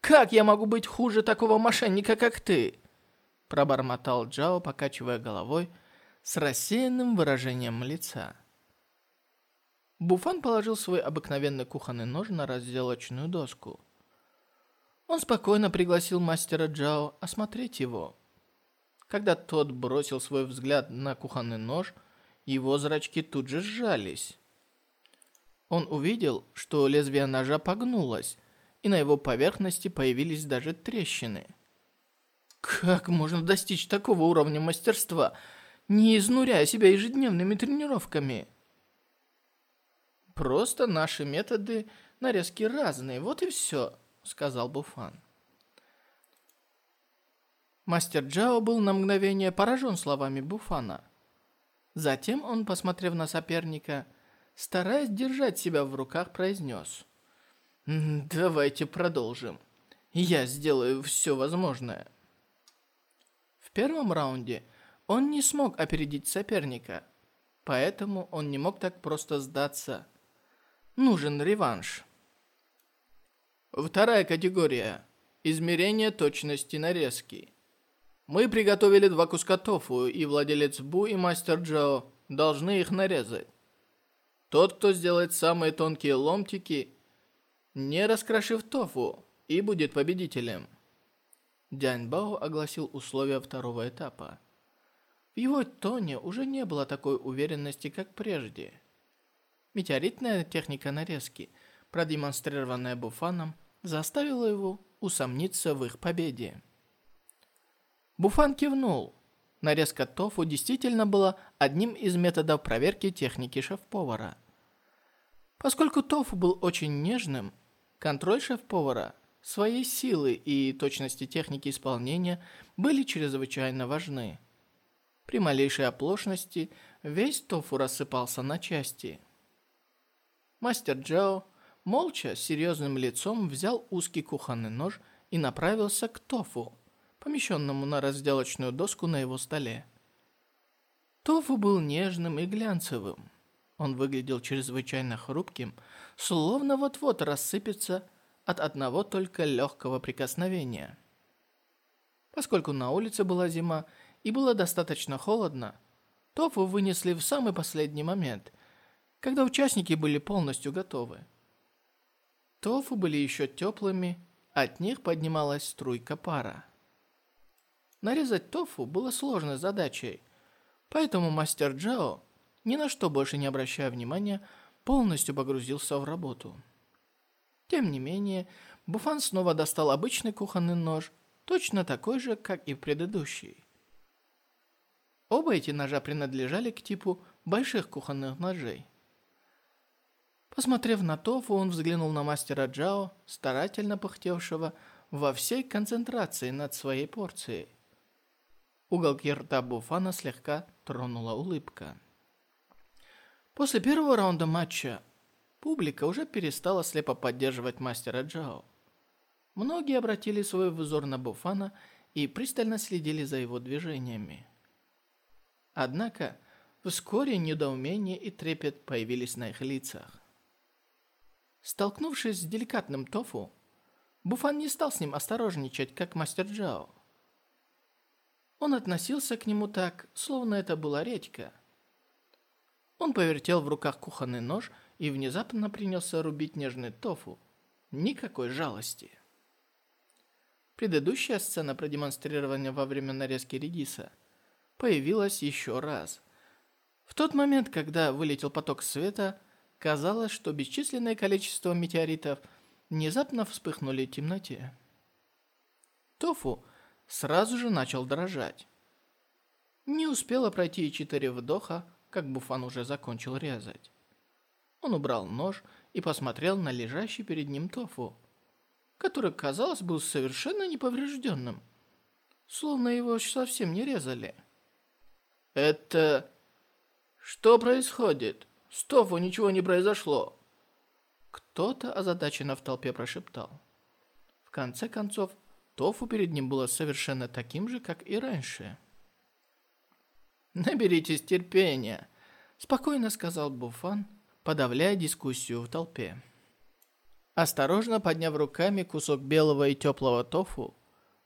Как я могу быть хуже такого мошенника, как ты? Пробормотал Джао, покачивая головой с рассеянным выражением лица. Буфан положил свой обыкновенный кухонный нож на разделочную доску. Он спокойно пригласил мастера Джао осмотреть его. Когда тот бросил свой взгляд на кухонный нож, его зрачки тут же сжались. Он увидел, что лезвие ножа погнулось, и на его поверхности появились даже трещины. Как можно достичь такого уровня мастерства, не изнуряя себя ежедневными тренировками? Просто наши методы нарезки разные, вот и все, сказал Буфан. Мастер Джао был на мгновение поражен словами Буфана. Затем он, посмотрев на соперника, стараясь держать себя в руках, произнес. «Давайте продолжим. Я сделаю все возможное». В первом раунде он не смог опередить соперника, поэтому он не мог так просто сдаться. Нужен реванш. Вторая категория. Измерение точности нарезки. Мы приготовили два куска тофу, и владелец Бу и мастер Джао должны их нарезать. Тот, кто сделает самые тонкие ломтики, не раскрошив тофу, и будет победителем. Дянь Бао огласил условия второго этапа. В его тоне уже не было такой уверенности, как прежде. Метеоритная техника нарезки, продемонстрированная Буфаном, заставила его усомниться в их победе. Буфан кивнул. Нарезка тофу действительно была одним из методов проверки техники шеф-повара. Поскольку тофу был очень нежным, контроль шеф-повара, своей силы и точности техники исполнения были чрезвычайно важны. При малейшей оплошности весь тофу рассыпался на части. Мастер Джао молча, с серьезным лицом взял узкий кухонный нож и направился к тофу, помещенному на разделочную доску на его столе. Тофу был нежным и глянцевым. Он выглядел чрезвычайно хрупким, словно вот-вот рассыпется от одного только легкого прикосновения. Поскольку на улице была зима и было достаточно холодно, тофу вынесли в самый последний момент, когда участники были полностью готовы. Тофу были еще теплыми, от них поднималась струйка пара. Нарезать тофу было сложной задачей, поэтому мастер Джао, ни на что больше не обращая внимания, полностью погрузился в работу. Тем не менее, Буфан снова достал обычный кухонный нож, точно такой же, как и предыдущий. Оба эти ножа принадлежали к типу больших кухонных ножей. Посмотрев на Тофу, он взглянул на мастера Джао, старательно пыхтевшего во всей концентрации над своей порцией. Уголки рта Буфана слегка тронула улыбка. После первого раунда матча публика уже перестала слепо поддерживать мастера Джао. Многие обратили свой взор на Буфана и пристально следили за его движениями. Однако, вскоре недоумение и трепет появились на их лицах. Столкнувшись с деликатным Тофу, Буфан не стал с ним осторожничать, как мастер Джао. Он относился к нему так, словно это была редька. Он повертел в руках кухонный нож и внезапно принялся рубить нежный тофу. Никакой жалости. Предыдущая сцена продемонстрирования во время нарезки редиса появилась еще раз. В тот момент, когда вылетел поток света, казалось, что бесчисленное количество метеоритов внезапно вспыхнули в темноте. Тофу сразу же начал дрожать. Не успело пройти и четыре вдоха, как Буфан уже закончил резать. Он убрал нож и посмотрел на лежащий перед ним тофу, который, казалось, был совершенно неповрежденным, словно его совсем не резали. «Это... что происходит? С тофу ничего не произошло!» Кто-то озадаченно в толпе прошептал. В конце концов, Тофу перед ним было совершенно таким же, как и раньше. «Наберитесь терпения», – спокойно сказал Буфан, подавляя дискуссию в толпе. Осторожно подняв руками кусок белого и теплого тофу,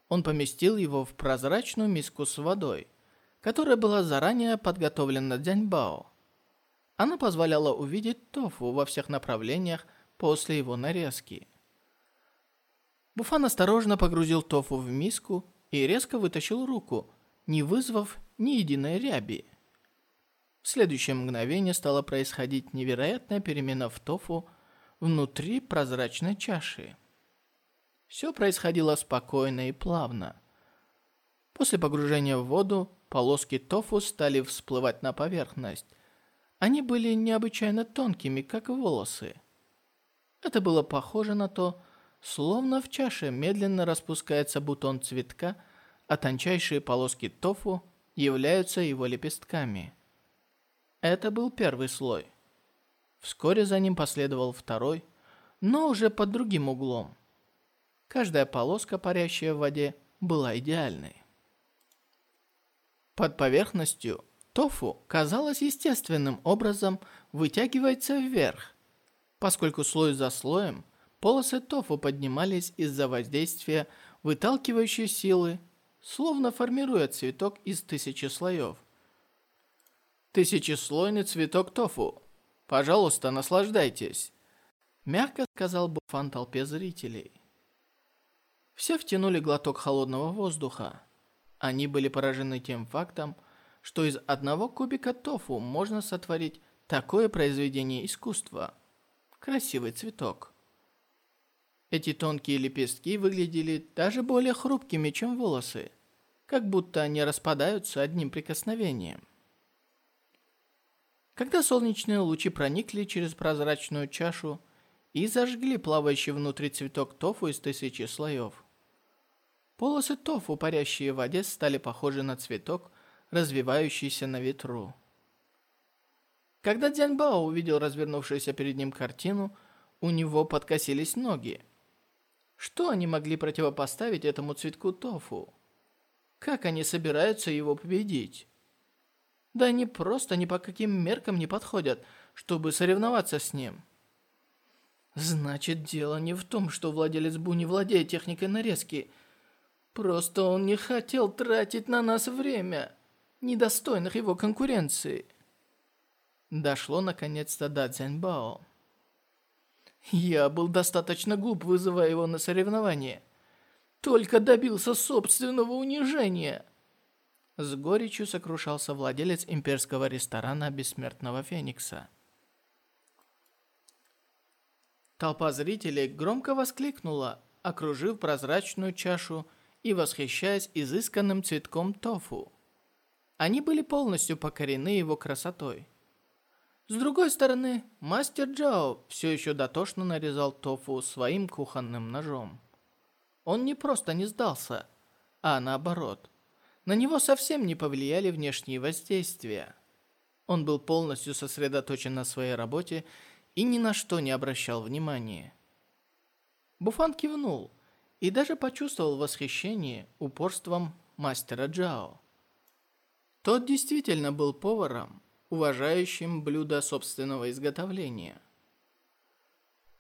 он поместил его в прозрачную миску с водой, которая была заранее подготовлена Дзяньбао. Она позволяла увидеть тофу во всех направлениях после его нарезки – Буфан осторожно погрузил тофу в миску и резко вытащил руку, не вызвав ни единой ряби. В следующее мгновение стала происходить невероятная перемена в тофу внутри прозрачной чаши. Все происходило спокойно и плавно. После погружения в воду полоски тофу стали всплывать на поверхность. Они были необычайно тонкими, как волосы. Это было похоже на то, Словно в чаше медленно распускается бутон цветка, а тончайшие полоски тофу являются его лепестками. Это был первый слой. Вскоре за ним последовал второй, но уже под другим углом. Каждая полоска, парящая в воде, была идеальной. Под поверхностью тофу, казалось естественным образом, вытягивается вверх, поскольку слой за слоем – Полосы тофу поднимались из-за воздействия выталкивающей силы, словно формируя цветок из тысячи слоев. Тысячеслойный цветок тофу. Пожалуйста, наслаждайтесь. Мягко сказал Буфан толпе зрителей. Все втянули глоток холодного воздуха. Они были поражены тем фактом, что из одного кубика тофу можно сотворить такое произведение искусства. Красивый цветок. Эти тонкие лепестки выглядели даже более хрупкими, чем волосы, как будто они распадаются одним прикосновением. Когда солнечные лучи проникли через прозрачную чашу и зажгли плавающий внутри цветок тофу из тысячи слоев, полосы тофу, парящие в воде, стали похожи на цветок, развивающийся на ветру. Когда Дзянбао увидел развернувшуюся перед ним картину, у него подкосились ноги. Что они могли противопоставить этому цветку тофу? Как они собираются его победить? Да они просто ни по каким меркам не подходят, чтобы соревноваться с ним. Значит, дело не в том, что владелец Бу не владеет техникой нарезки. Просто он не хотел тратить на нас время, недостойных его конкуренции. Дошло наконец-то до Цзяньбао. Я был достаточно глуп, вызывая его на соревнование. Только добился собственного унижения. С горечью сокрушался владелец имперского ресторана Бессмертного Феникса. Толпа зрителей громко воскликнула, окружив прозрачную чашу и восхищаясь изысканным цветком тофу. Они были полностью покорены его красотой. С другой стороны, мастер Джао все еще дотошно нарезал тофу своим кухонным ножом. Он не просто не сдался, а наоборот. На него совсем не повлияли внешние воздействия. Он был полностью сосредоточен на своей работе и ни на что не обращал внимания. Буфан кивнул и даже почувствовал восхищение упорством мастера Джао. Тот действительно был поваром, уважающим блюдо собственного изготовления.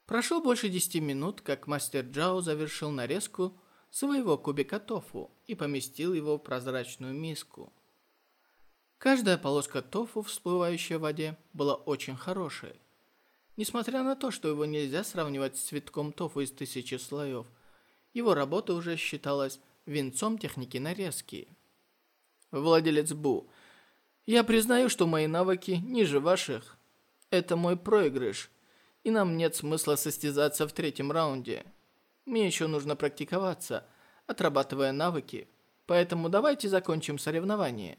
Прошло больше десяти минут, как мастер Джао завершил нарезку своего кубика тофу и поместил его в прозрачную миску. Каждая полоска тофу, всплывающая в воде, была очень хорошей. Несмотря на то, что его нельзя сравнивать с цветком тофу из тысячи слоев, его работа уже считалась венцом техники нарезки. Владелец Бу – я признаю, что мои навыки ниже ваших. Это мой проигрыш, и нам нет смысла состязаться в третьем раунде. Мне еще нужно практиковаться, отрабатывая навыки, поэтому давайте закончим соревнование»,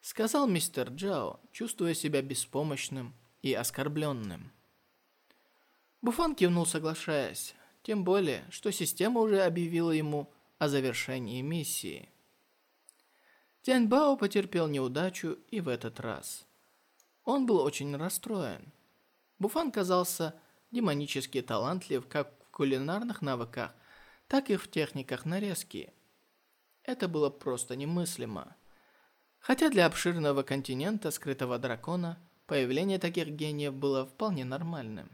сказал мистер Джао, чувствуя себя беспомощным и оскорбленным. Буфан кивнул, соглашаясь, тем более, что система уже объявила ему о завершении миссии. Тяньбао потерпел неудачу и в этот раз. Он был очень расстроен. Буфан казался демонически талантлив как в кулинарных навыках, так и в техниках нарезки. Это было просто немыслимо. Хотя для обширного континента скрытого дракона появление таких гениев было вполне нормальным.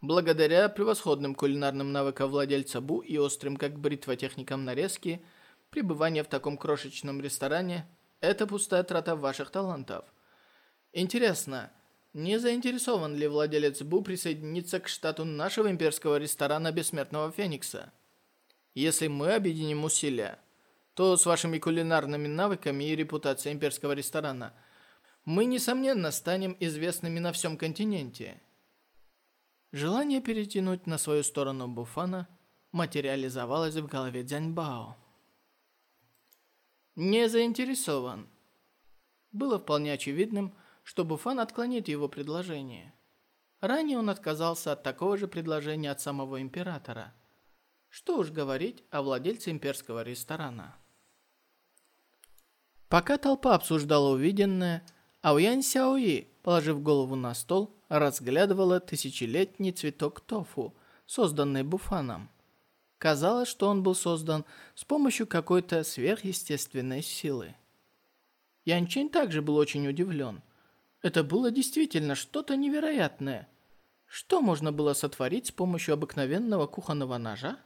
Благодаря превосходным кулинарным навыкам владельца Бу и острым как бритва техникам нарезки – Пребывание в таком крошечном ресторане – это пустая трата ваших талантов. Интересно, не заинтересован ли владелец Бу присоединиться к штату нашего имперского ресторана Бессмертного Феникса? Если мы объединим усилия, то с вашими кулинарными навыками и репутацией имперского ресторана мы, несомненно, станем известными на всем континенте. Желание перетянуть на свою сторону Буфана материализовалось в голове Дзяньбао не заинтересован. Было вполне очевидным, что Буфан отклонит его предложение. Ранее он отказался от такого же предложения от самого императора. Что уж говорить о владельце имперского ресторана. Пока толпа обсуждала увиденное, Ауян Сяои, положив голову на стол, разглядывала тысячелетний цветок тофу, созданный Буфаном. Казалось, что он был создан с помощью какой-то сверхъестественной силы. Янчень также был очень удивлен. Это было действительно что-то невероятное. Что можно было сотворить с помощью обыкновенного кухонного ножа?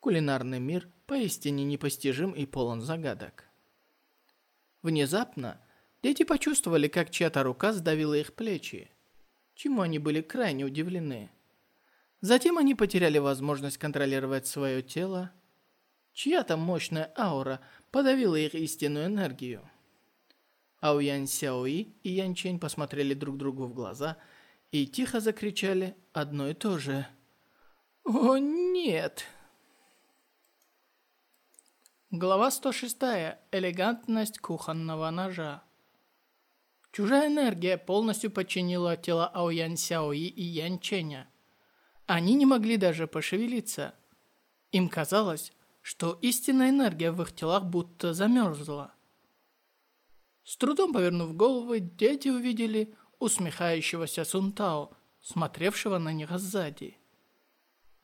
Кулинарный мир поистине непостижим и полон загадок. Внезапно дети почувствовали, как чья-то рука сдавила их плечи, чему они были крайне удивлены. Затем они потеряли возможность контролировать свое тело. Чья-то мощная аура подавила их истинную энергию. Ау Ян Сяои и Ян Чень посмотрели друг другу в глаза и тихо закричали одно и то же. «О, нет!» Глава 106. Элегантность кухонного ножа. Чужая энергия полностью подчинила тело Ау Ян Сяои и Ян Ченя – они не могли даже пошевелиться. Им казалось, что истинная энергия в их телах будто замерзла. С трудом повернув головы, дети увидели усмехающегося Сунтао смотревшего на них сзади.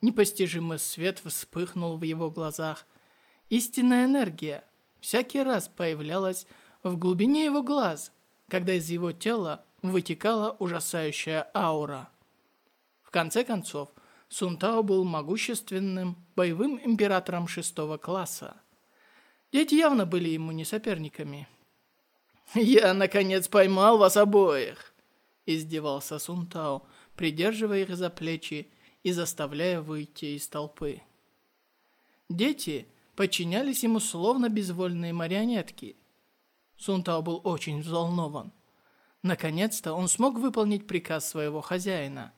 Непостижимый свет вспыхнул в его глазах. Истинная энергия всякий раз появлялась в глубине его глаз, когда из его тела вытекала ужасающая аура. Конце концов, Сунтао был могущественным боевым императором шестого класса. Дети явно были ему не соперниками. «Я, наконец, поймал вас обоих!» Издевался Сунтао, придерживая их за плечи и заставляя выйти из толпы. Дети подчинялись ему словно безвольные марионетки. Сунтао был очень взволнован. Наконец-то он смог выполнить приказ своего хозяина,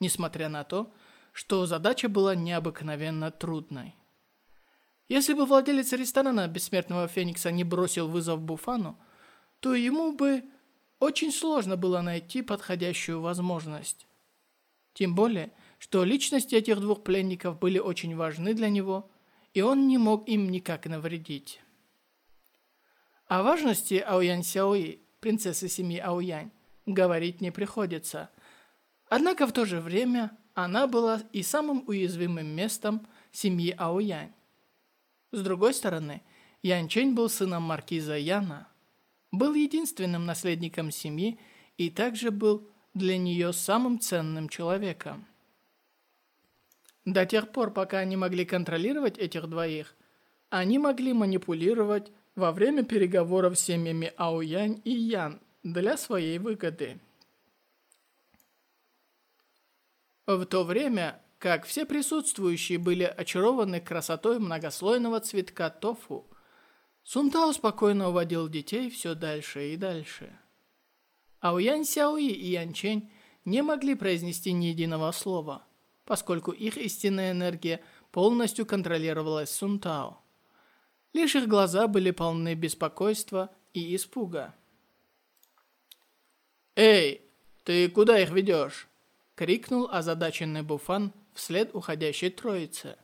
несмотря на то, что задача была необыкновенно трудной. Если бы владелец ресторана Бессмертного Феникса не бросил вызов Буфану, то ему бы очень сложно было найти подходящую возможность. Тем более, что личности этих двух пленников были очень важны для него, и он не мог им никак навредить. О важности Аоянь Сяои, принцессы семьи Аоянь, говорить не приходится. Однако в то же время она была и самым уязвимым местом семьи Аоянь. С другой стороны, Ян Чэнь был сыном маркиза Яна, был единственным наследником семьи и также был для нее самым ценным человеком. До тех пор, пока они могли контролировать этих двоих, они могли манипулировать во время переговоров с семьями Аоянь и Ян для своей выгоды. В то время, как все присутствующие были очарованы красотой многослойного цветка тофу, Сунтао спокойно уводил детей все дальше и дальше. А у Ян Сяои и Ян Чэнь не могли произнести ни единого слова, поскольку их истинная энергия полностью контролировалась Сунтао. Лишь их глаза были полны беспокойства и испуга. «Эй, ты куда их ведешь?» Крикнул озадаченный Буфан вслед уходящей троице.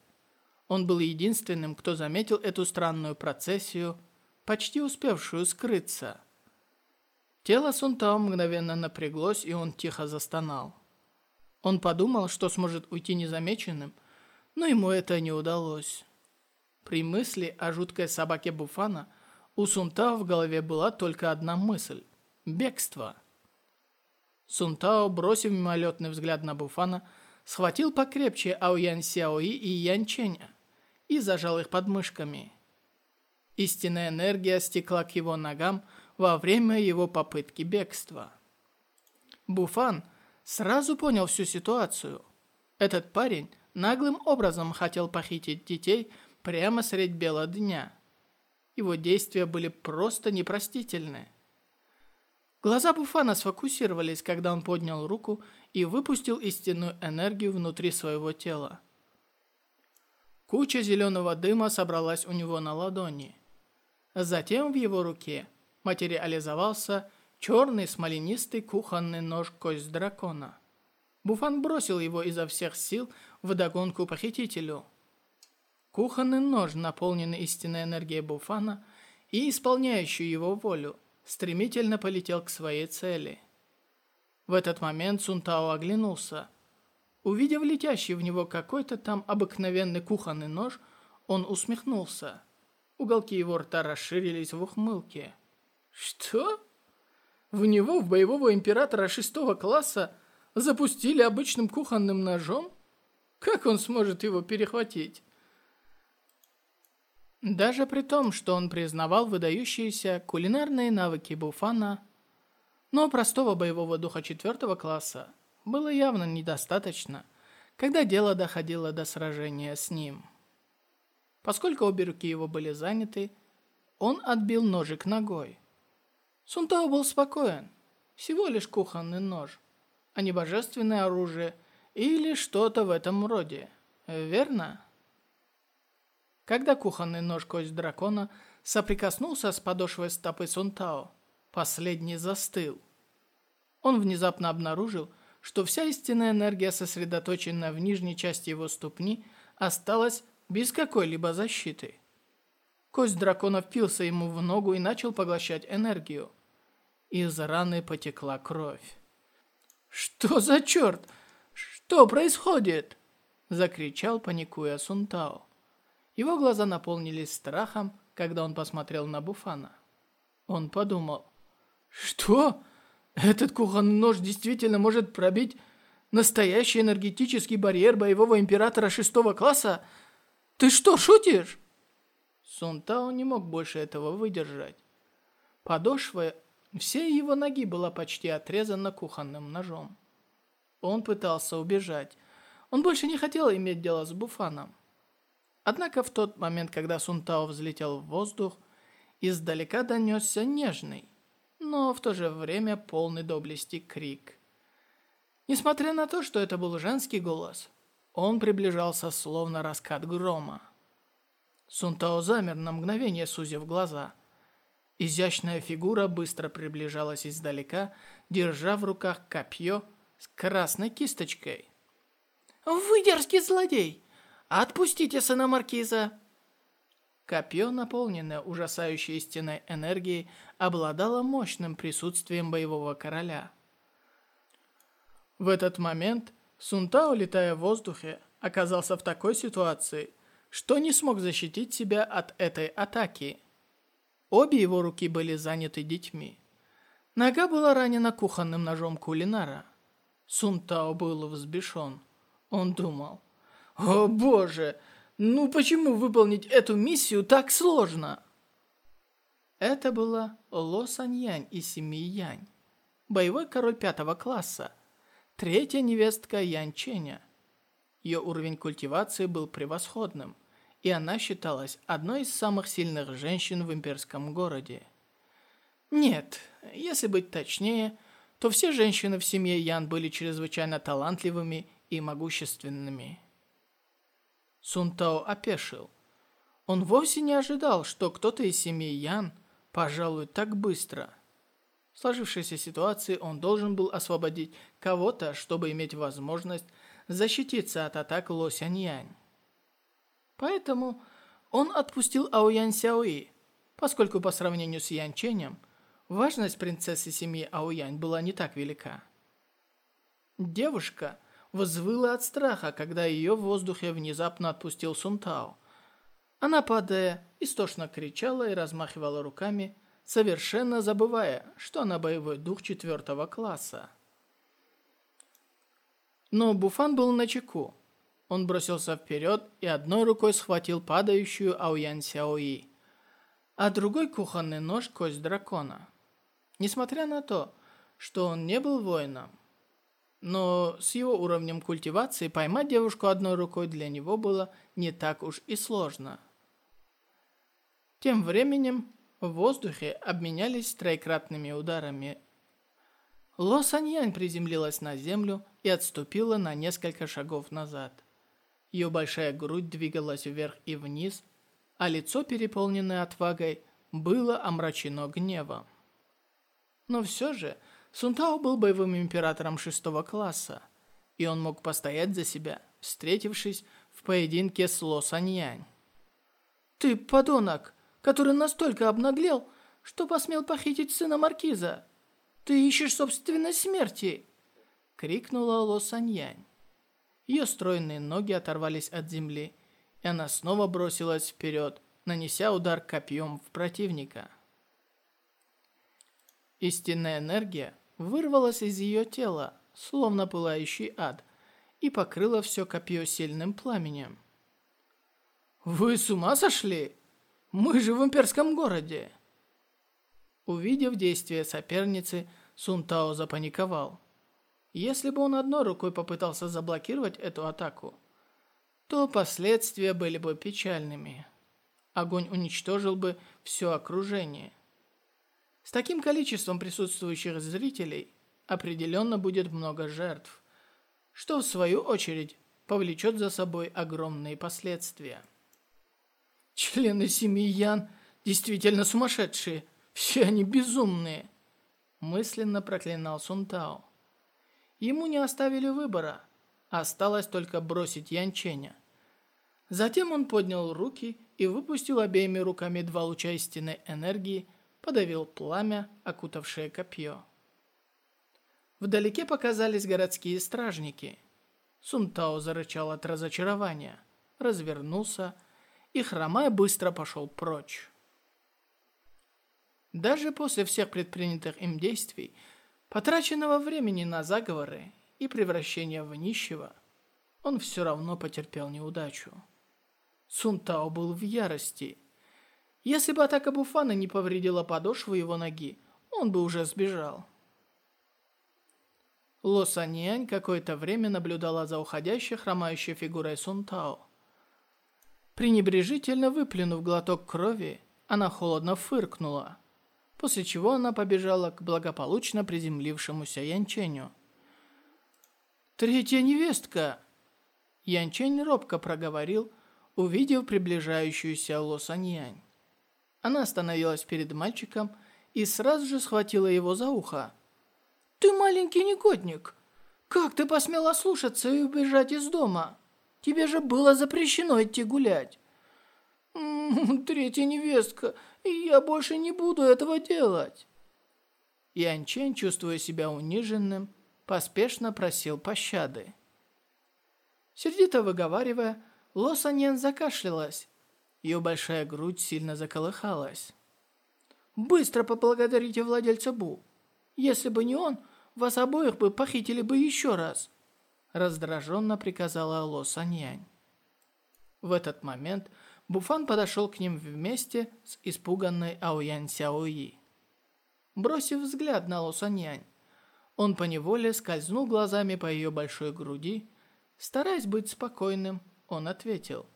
Он был единственным, кто заметил эту странную процессию, почти успевшую скрыться. Тело Сунтао мгновенно напряглось, и он тихо застонал. Он подумал, что сможет уйти незамеченным, но ему это не удалось. При мысли о жуткой собаке Буфана у Сунтао в голове была только одна мысль – бегство – Сунтао, бросив мимолетный взгляд на Буфана, схватил покрепче Аоян Сяои и Ян Ченя и зажал их подмышками. Истинная энергия стекла к его ногам во время его попытки бегства. Буфан сразу понял всю ситуацию. Этот парень наглым образом хотел похитить детей прямо средь бела дня. Его действия были просто непростительны. Глаза Буфана сфокусировались, когда он поднял руку и выпустил истинную энергию внутри своего тела. Куча зеленого дыма собралась у него на ладони. Затем в его руке материализовался черный смоленистый кухонный нож-кость дракона. Буфан бросил его изо всех сил в догонку похитителю. Кухонный нож, наполненный истинной энергией Буфана и исполняющий его волю, стремительно полетел к своей цели. В этот момент Сунтао оглянулся. Увидев летящий в него какой-то там обыкновенный кухонный нож, он усмехнулся. Уголки его рта расширились в ухмылке. «Что? В него, в боевого императора шестого класса, запустили обычным кухонным ножом? Как он сможет его перехватить?» Даже при том, что он признавал выдающиеся кулинарные навыки Буфана, но простого боевого духа четвертого класса было явно недостаточно, когда дело доходило до сражения с ним. Поскольку обе руки его были заняты, он отбил ножик ногой. Сунтао был спокоен. Всего лишь кухонный нож, а не божественное оружие или что-то в этом роде. Верно? Когда кухонный нож кость дракона соприкоснулся с подошвой стопы Сунтао, последний застыл. Он внезапно обнаружил, что вся истинная энергия, сосредоточенная в нижней части его ступни, осталась без какой-либо защиты. Кость дракона впился ему в ногу и начал поглощать энергию. Из раны потекла кровь. «Что за черт? «Что происходит?» – закричал, паникуя Сунтао. Его глаза наполнились страхом, когда он посмотрел на Буфана. Он подумал, «Что? Этот кухонный нож действительно может пробить настоящий энергетический барьер боевого императора шестого класса? Ты что, шутишь?» Сунтао не мог больше этого выдержать. Подошва всей его ноги была почти отрезана кухонным ножом. Он пытался убежать. Он больше не хотел иметь дело с Буфаном. Однако в тот момент, когда Сунтао взлетел в воздух, издалека донесся нежный, но в то же время полный доблести крик. Несмотря на то, что это был женский голос, он приближался словно раскат грома. Сунтао замер на мгновение, сузив глаза. Изящная фигура быстро приближалась издалека, держа в руках копье с красной кисточкой. «Вы дерзкий злодей! Отпустите сына Маркиза!» Копье, наполненное ужасающей истинной энергией, обладало мощным присутствием боевого короля. В этот момент Сунтао, летая в воздухе, оказался в такой ситуации, что не смог защитить себя от этой атаки. Обе его руки были заняты детьми. Нога была ранена кухонным ножом кулинара. Сунтао был взбешен. Он думал, «О боже, ну почему выполнить эту миссию так сложно?» Это была Ло Саньянь из семьи Янь, боевой король пятого класса, третья невестка Янь Ченя. Ее уровень культивации был превосходным, и она считалась одной из самых сильных женщин в имперском городе. Нет, если быть точнее, то все женщины в семье Ян были чрезвычайно талантливыми и могущественными. Сунтао опешил. Он вовсе не ожидал, что кто-то из семьи Ян пожалуй так быстро. В сложившейся ситуации он должен был освободить кого-то, чтобы иметь возможность защититься от атак Ло Сяньянь. Поэтому он отпустил Аоян Сяои, поскольку по сравнению с Ян Ченем – Важность принцессы семьи Аоянь была не так велика. Девушка взвыла от страха, когда ее в воздухе внезапно отпустил Сунтао. Она, падая, истошно кричала и размахивала руками, совершенно забывая, что она боевой дух четвертого класса. Но Буфан был на чеку. Он бросился вперед и одной рукой схватил падающую Аоян Сяои, а другой кухонный нож кость дракона. Несмотря на то, что он не был воином, но с его уровнем культивации поймать девушку одной рукой для него было не так уж и сложно. Тем временем в воздухе обменялись троекратными ударами. Ло Саньянь приземлилась на землю и отступила на несколько шагов назад. Ее большая грудь двигалась вверх и вниз, а лицо, переполненное отвагой, было омрачено гневом. Но все же Сунтао был боевым императором шестого класса, и он мог постоять за себя, встретившись в поединке с Ло Саньянь. «Ты подонок, который настолько обнаглел, что посмел похитить сына Маркиза! Ты ищешь собственной смерти!» — крикнула Ло Саньянь. Ее стройные ноги оторвались от земли, и она снова бросилась вперед, нанеся удар копьем в противника. Истинная энергия вырвалась из ее тела, словно пылающий ад, и покрыла все копье сильным пламенем. «Вы с ума сошли? Мы же в имперском городе!» Увидев действия соперницы, Сунтао запаниковал. Если бы он одной рукой попытался заблокировать эту атаку, то последствия были бы печальными. Огонь уничтожил бы все окружение – с таким количеством присутствующих зрителей определенно будет много жертв, что в свою очередь повлечет за собой огромные последствия. Члены семьи Ян действительно сумасшедшие, все они безумные, мысленно проклинал Сунтао. Ему не оставили выбора, осталось только бросить Янченя. Затем он поднял руки и выпустил обеими руками два луча истинной энергии подавил пламя, окутавшее копье. Вдалеке показались городские стражники. Сунтао зарычал от разочарования, развернулся и, хромая, быстро пошел прочь. Даже после всех предпринятых им действий, потраченного времени на заговоры и превращения в нищего, он все равно потерпел неудачу. Сунтао был в ярости. Если бы атака Буфана не повредила подошву его ноги, он бы уже сбежал. Ло Саньянь какое-то время наблюдала за уходящей хромающей фигурой Сунтао. Пренебрежительно выплюнув глоток крови, она холодно фыркнула, после чего она побежала к благополучно приземлившемуся Янченю. «Третья невестка!» Янчень робко проговорил, увидев приближающуюся Ло Саньянь. Она остановилась перед мальчиком и сразу же схватила его за ухо. «Ты маленький негодник! Как ты посмела слушаться и убежать из дома? Тебе же было запрещено идти гулять!» «Третья невестка, я больше не буду этого делать!» Ян Чен, чувствуя себя униженным, поспешно просил пощады. Сердито выговаривая, Ло Саньян закашлялась. Ее большая грудь сильно заколыхалась. Быстро поблагодарите владельца Бу. Если бы не он, вас обоих бы похитили бы еще раз. Раздраженно приказала Ло Саньянь. В этот момент Буфан подошел к ним вместе с испуганной Аоян Сяои. Бросив взгляд на Ло Саньянь, он поневоле скользнул глазами по ее большой груди. Стараясь быть спокойным, он ответил.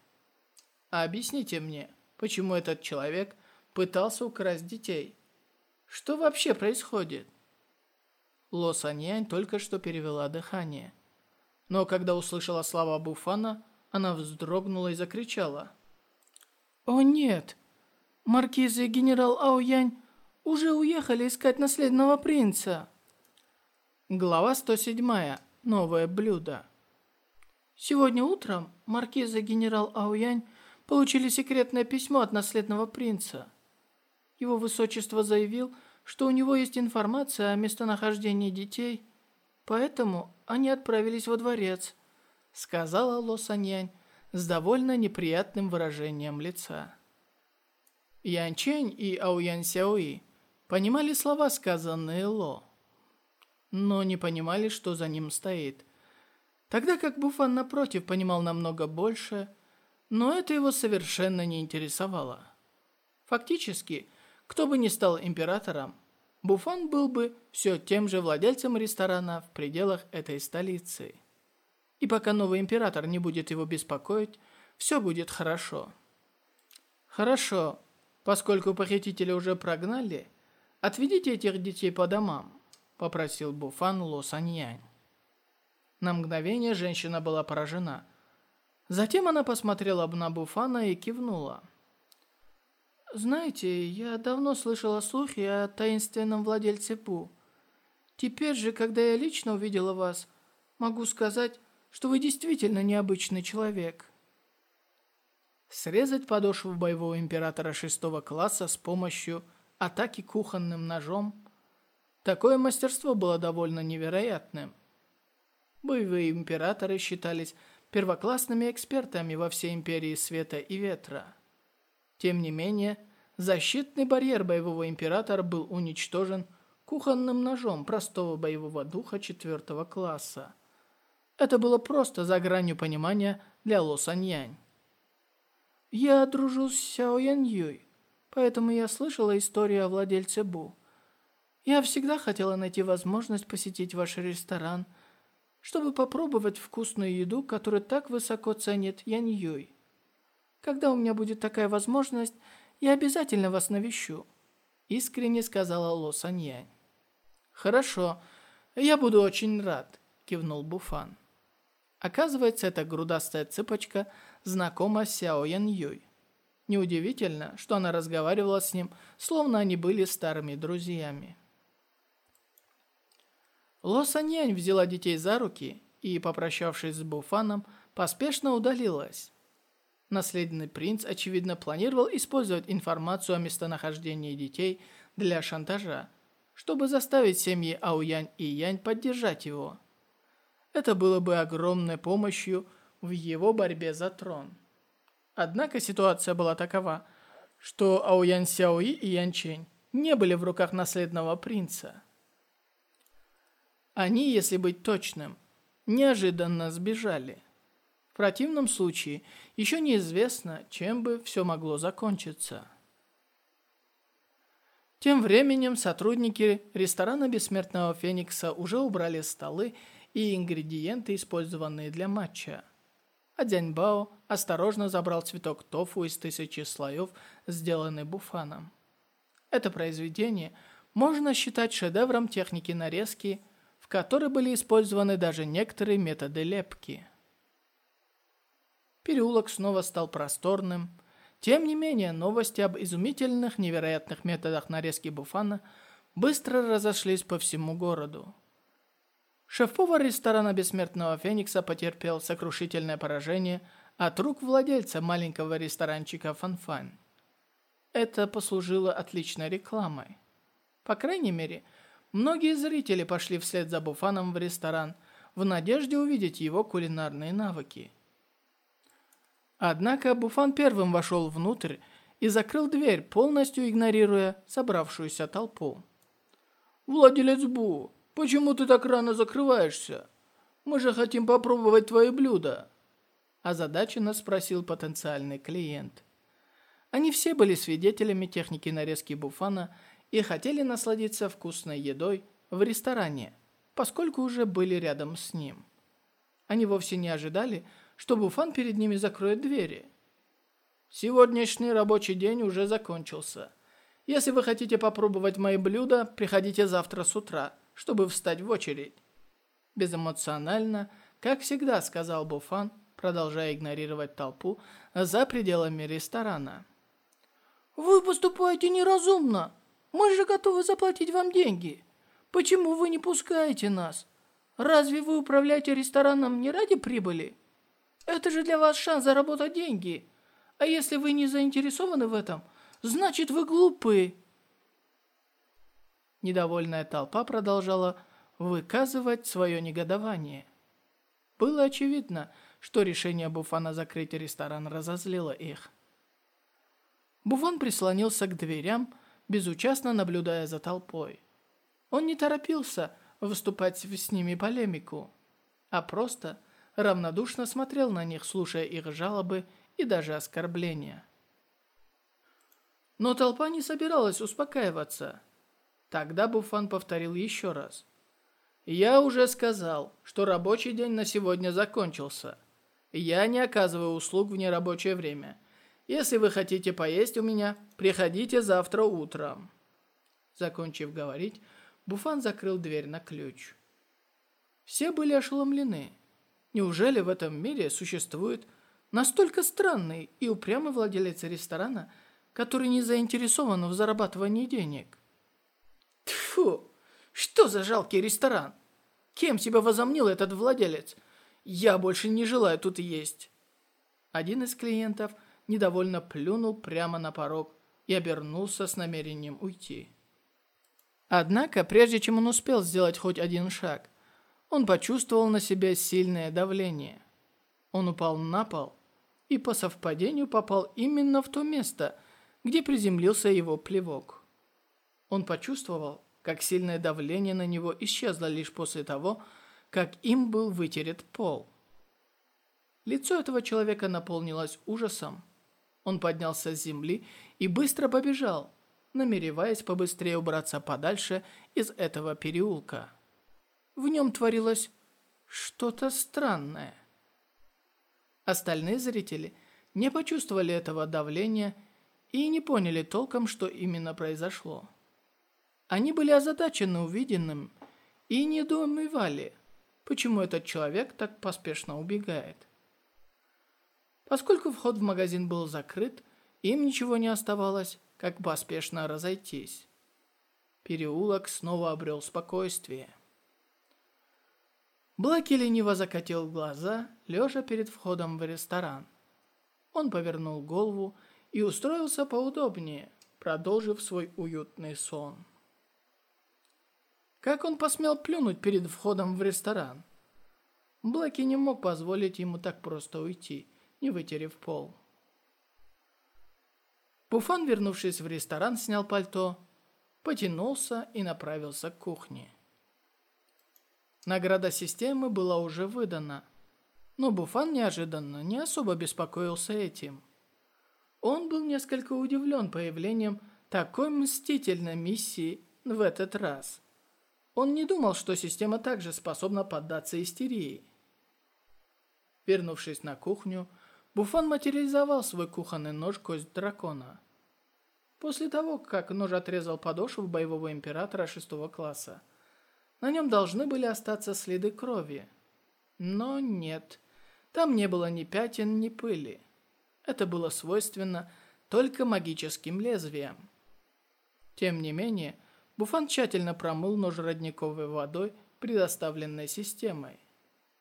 «Объясните мне, почему этот человек – пытался украсть детей. Что вообще происходит? Ло Саньянь только что перевела дыхание. Но когда услышала слова Буфана, она вздрогнула и закричала. «О нет! Маркиз и генерал Аоянь уже уехали искать наследного принца!» Глава 107. Новое блюдо. Сегодня утром маркиз и генерал Аоянь получили секретное письмо от наследного принца – его высочество заявил, что у него есть информация о местонахождении детей, поэтому они отправились во дворец», — сказала Ло Саньянь с довольно неприятным выражением лица. Ян Чэнь и Ау Ян Сяои понимали слова, сказанные Ло, но не понимали, что за ним стоит. Тогда как Буфан, напротив, понимал намного больше, но это его совершенно не интересовало. Фактически, кто бы ни стал императором, Буфан был бы все тем же владельцем ресторана в пределах этой столицы. И пока новый император не будет его беспокоить, все будет хорошо. Хорошо, поскольку похитители уже прогнали, отведите этих детей по домам, попросил Буфан Ло Саньянь. На мгновение женщина была поражена. Затем она посмотрела на Буфана и кивнула. Знаете, я давно слышала слухи о таинственном владельце Пу. Теперь же, когда я лично увидела вас, могу сказать, что вы действительно необычный человек. Срезать подошву боевого императора шестого класса с помощью атаки кухонным ножом. Такое мастерство было довольно невероятным. Боевые императоры считались первоклассными экспертами во всей империи света и ветра. Тем не менее, защитный барьер боевого императора был уничтожен кухонным ножом простого боевого духа четвертого класса. Это было просто за гранью понимания для Ло Саньянь. «Я дружу с Сяо Ян Юй, поэтому я слышала историю о владельце Бу. Я всегда хотела найти возможность посетить ваш ресторан, чтобы попробовать вкусную еду, которую так высоко ценит Ян Юй. Когда у меня будет такая возможность, я обязательно вас навещу», — искренне сказала Ло Саньянь. «Хорошо, я буду очень рад», — кивнул Буфан. Оказывается, эта грудастая цыпочка знакома Сяо Ян Юй. Неудивительно, что она разговаривала с ним, словно они были старыми друзьями. Ло Саньянь взяла детей за руки и, попрощавшись с Буфаном, поспешно удалилась. Наследный принц, очевидно, планировал использовать информацию о местонахождении детей для шантажа, чтобы заставить семьи Ауянь и Янь поддержать его. Это было бы огромной помощью в его борьбе за трон. Однако ситуация была такова, что Аоян Сяои и Ян Чень не были в руках наследного принца. Они, если быть точным, неожиданно сбежали. В противном случае еще неизвестно, чем бы все могло закончиться. Тем временем сотрудники ресторана Бессмертного Феникса уже убрали столы и ингредиенты, использованные для матча. А Дяньбао осторожно забрал цветок тофу из тысячи слоев, сделанный буфаном. Это произведение можно считать шедевром техники нарезки, в которой были использованы даже некоторые методы лепки. Переулок снова стал просторным, тем не менее, новости об изумительных, невероятных методах нарезки буфана быстро разошлись по всему городу. Шеф-повар ресторана Бессмертного Феникса потерпел сокрушительное поражение от рук владельца маленького ресторанчика Фанфан. Это послужило отличной рекламой. По крайней мере, многие зрители пошли вслед за Буфаном в ресторан в надежде увидеть его кулинарные навыки – Однако Буфан первым вошел внутрь и закрыл дверь, полностью игнорируя собравшуюся толпу. «Владелец Бу, почему ты так рано закрываешься? Мы же хотим попробовать твои блюда!» Озадаченно спросил потенциальный клиент. Они все были свидетелями техники нарезки Буфана и хотели насладиться вкусной едой в ресторане, поскольку уже были рядом с ним. Они вовсе не ожидали, что Буфан перед ними закроет двери. Сегодняшний рабочий день уже закончился. Если вы хотите попробовать мои блюда, приходите завтра с утра, чтобы встать в очередь. Безэмоционально, как всегда, сказал Буфан, продолжая игнорировать толпу за пределами ресторана. «Вы поступаете неразумно. Мы же готовы заплатить вам деньги. Почему вы не пускаете нас? Разве вы управляете рестораном не ради прибыли?» Это же для вас шанс заработать деньги. А если вы не заинтересованы в этом, значит вы глупые. Недовольная толпа продолжала выказывать свое негодование. Было очевидно, что решение Буфана закрыть ресторан разозлило их. Буфан прислонился к дверям, безучастно наблюдая за толпой. Он не торопился выступать с ними полемику, а просто равнодушно смотрел на них, слушая их жалобы и даже оскорбления. Но толпа не собиралась успокаиваться. Тогда Буфан повторил еще раз. «Я уже сказал, что рабочий день на сегодня закончился. Я не оказываю услуг в нерабочее время. Если вы хотите поесть у меня, приходите завтра утром». Закончив говорить, Буфан закрыл дверь на ключ. Все были ошеломлены. Неужели в этом мире существует настолько странный и упрямый владелец ресторана, который не заинтересован в зарабатывании денег? Тьфу! Что за жалкий ресторан? Кем себя возомнил этот владелец? Я больше не желаю тут есть. Один из клиентов недовольно плюнул прямо на порог и обернулся с намерением уйти. Однако, прежде чем он успел сделать хоть один шаг, он почувствовал на себе сильное давление. Он упал на пол и по совпадению попал именно в то место, где приземлился его плевок. Он почувствовал, как сильное давление на него исчезло лишь после того, как им был вытерет пол. Лицо этого человека наполнилось ужасом. Он поднялся с земли и быстро побежал, намереваясь побыстрее убраться подальше из этого переулка. В нем творилось что-то странное. Остальные зрители не почувствовали этого давления и не поняли толком, что именно произошло. Они были озадачены увиденным и недоумевали, почему этот человек так поспешно убегает. Поскольку вход в магазин был закрыт, им ничего не оставалось, как поспешно разойтись. Переулок снова обрел спокойствие. Блэки лениво закатил глаза, лежа перед входом в ресторан. Он повернул голову и устроился поудобнее, продолжив свой уютный сон. Как он посмел плюнуть перед входом в ресторан? Блэки не мог позволить ему так просто уйти, не вытерев пол. Буфан, вернувшись в ресторан, снял пальто, потянулся и направился к кухне. Награда системы была уже выдана, но Буфан неожиданно не особо беспокоился этим. Он был несколько удивлен появлением такой мстительной миссии в этот раз. Он не думал, что система также способна поддаться истерии. Вернувшись на кухню, Буфан материализовал свой кухонный нож кость дракона. После того, как нож отрезал подошву боевого императора шестого класса, на нем должны были остаться следы крови. Но нет, там не было ни пятен, ни пыли. Это было свойственно только магическим лезвиям. Тем не менее, Буфан тщательно промыл нож родниковой водой, предоставленной системой.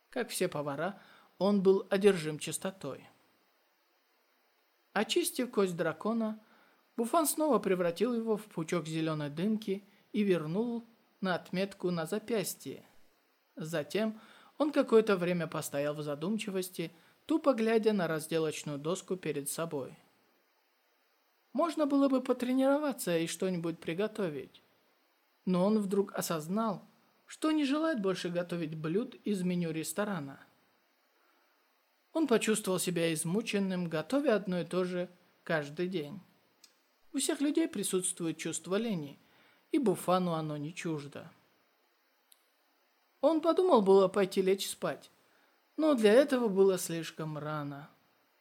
Как все повара, он был одержим чистотой. Очистив кость дракона, Буфан снова превратил его в пучок зеленой дымки и вернул на отметку на запястье. Затем он какое-то время постоял в задумчивости, тупо глядя на разделочную доску перед собой. Можно было бы потренироваться и что-нибудь приготовить. Но он вдруг осознал, что не желает больше готовить блюд из меню ресторана. Он почувствовал себя измученным, готовя одно и то же каждый день. У всех людей присутствует чувство лени, и Буфану оно не чуждо. Он подумал было пойти лечь спать, но для этого было слишком рано.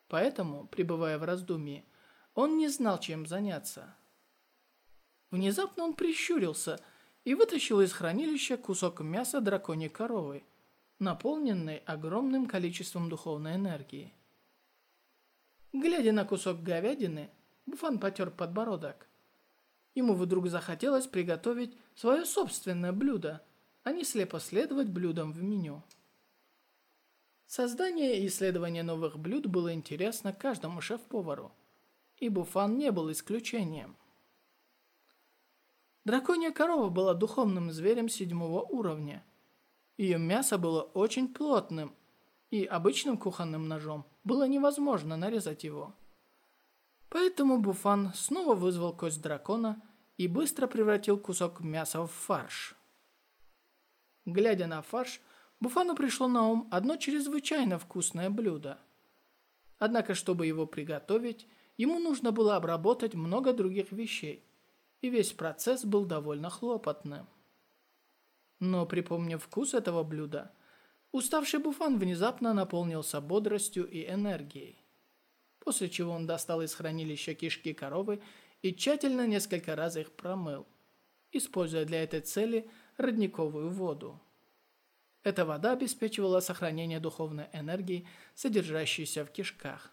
Поэтому, пребывая в раздумье, он не знал, чем заняться. Внезапно он прищурился и вытащил из хранилища кусок мяса драконьей коровы – наполненный огромным количеством духовной энергии. Глядя на кусок говядины, Буфан потер подбородок. Ему вдруг захотелось приготовить свое собственное блюдо, а не слепо следовать блюдам в меню. Создание и исследование новых блюд было интересно каждому шеф-повару, и Буфан не был исключением. Драконья корова была духовным зверем седьмого уровня – ее мясо было очень плотным, и обычным кухонным ножом было невозможно нарезать его. Поэтому Буфан снова вызвал кость дракона и быстро превратил кусок мяса в фарш. Глядя на фарш, Буфану пришло на ум одно чрезвычайно вкусное блюдо. Однако, чтобы его приготовить, ему нужно было обработать много других вещей, и весь процесс был довольно хлопотным. Но, припомнив вкус этого блюда, уставший Буфан внезапно наполнился бодростью и энергией. После чего он достал из хранилища кишки коровы и тщательно несколько раз их промыл, используя для этой цели родниковую воду. Эта вода обеспечивала сохранение духовной энергии, содержащейся в кишках.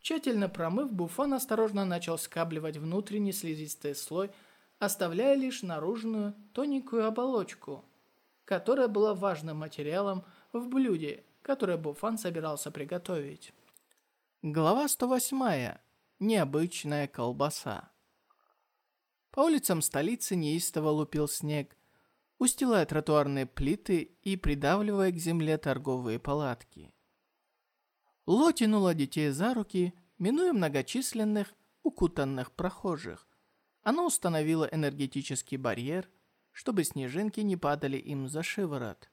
Тщательно промыв, Буфан осторожно начал скабливать внутренний слизистый слой – оставляя лишь наружную тоненькую оболочку, которая была важным материалом в блюде, которое Буфан собирался приготовить. Глава 108. Необычная колбаса. По улицам столицы неистово лупил снег, устилая тротуарные плиты и придавливая к земле торговые палатки. Ло тянула детей за руки, минуя многочисленных, укутанных прохожих, она установила энергетический барьер, чтобы снежинки не падали им за шиворот.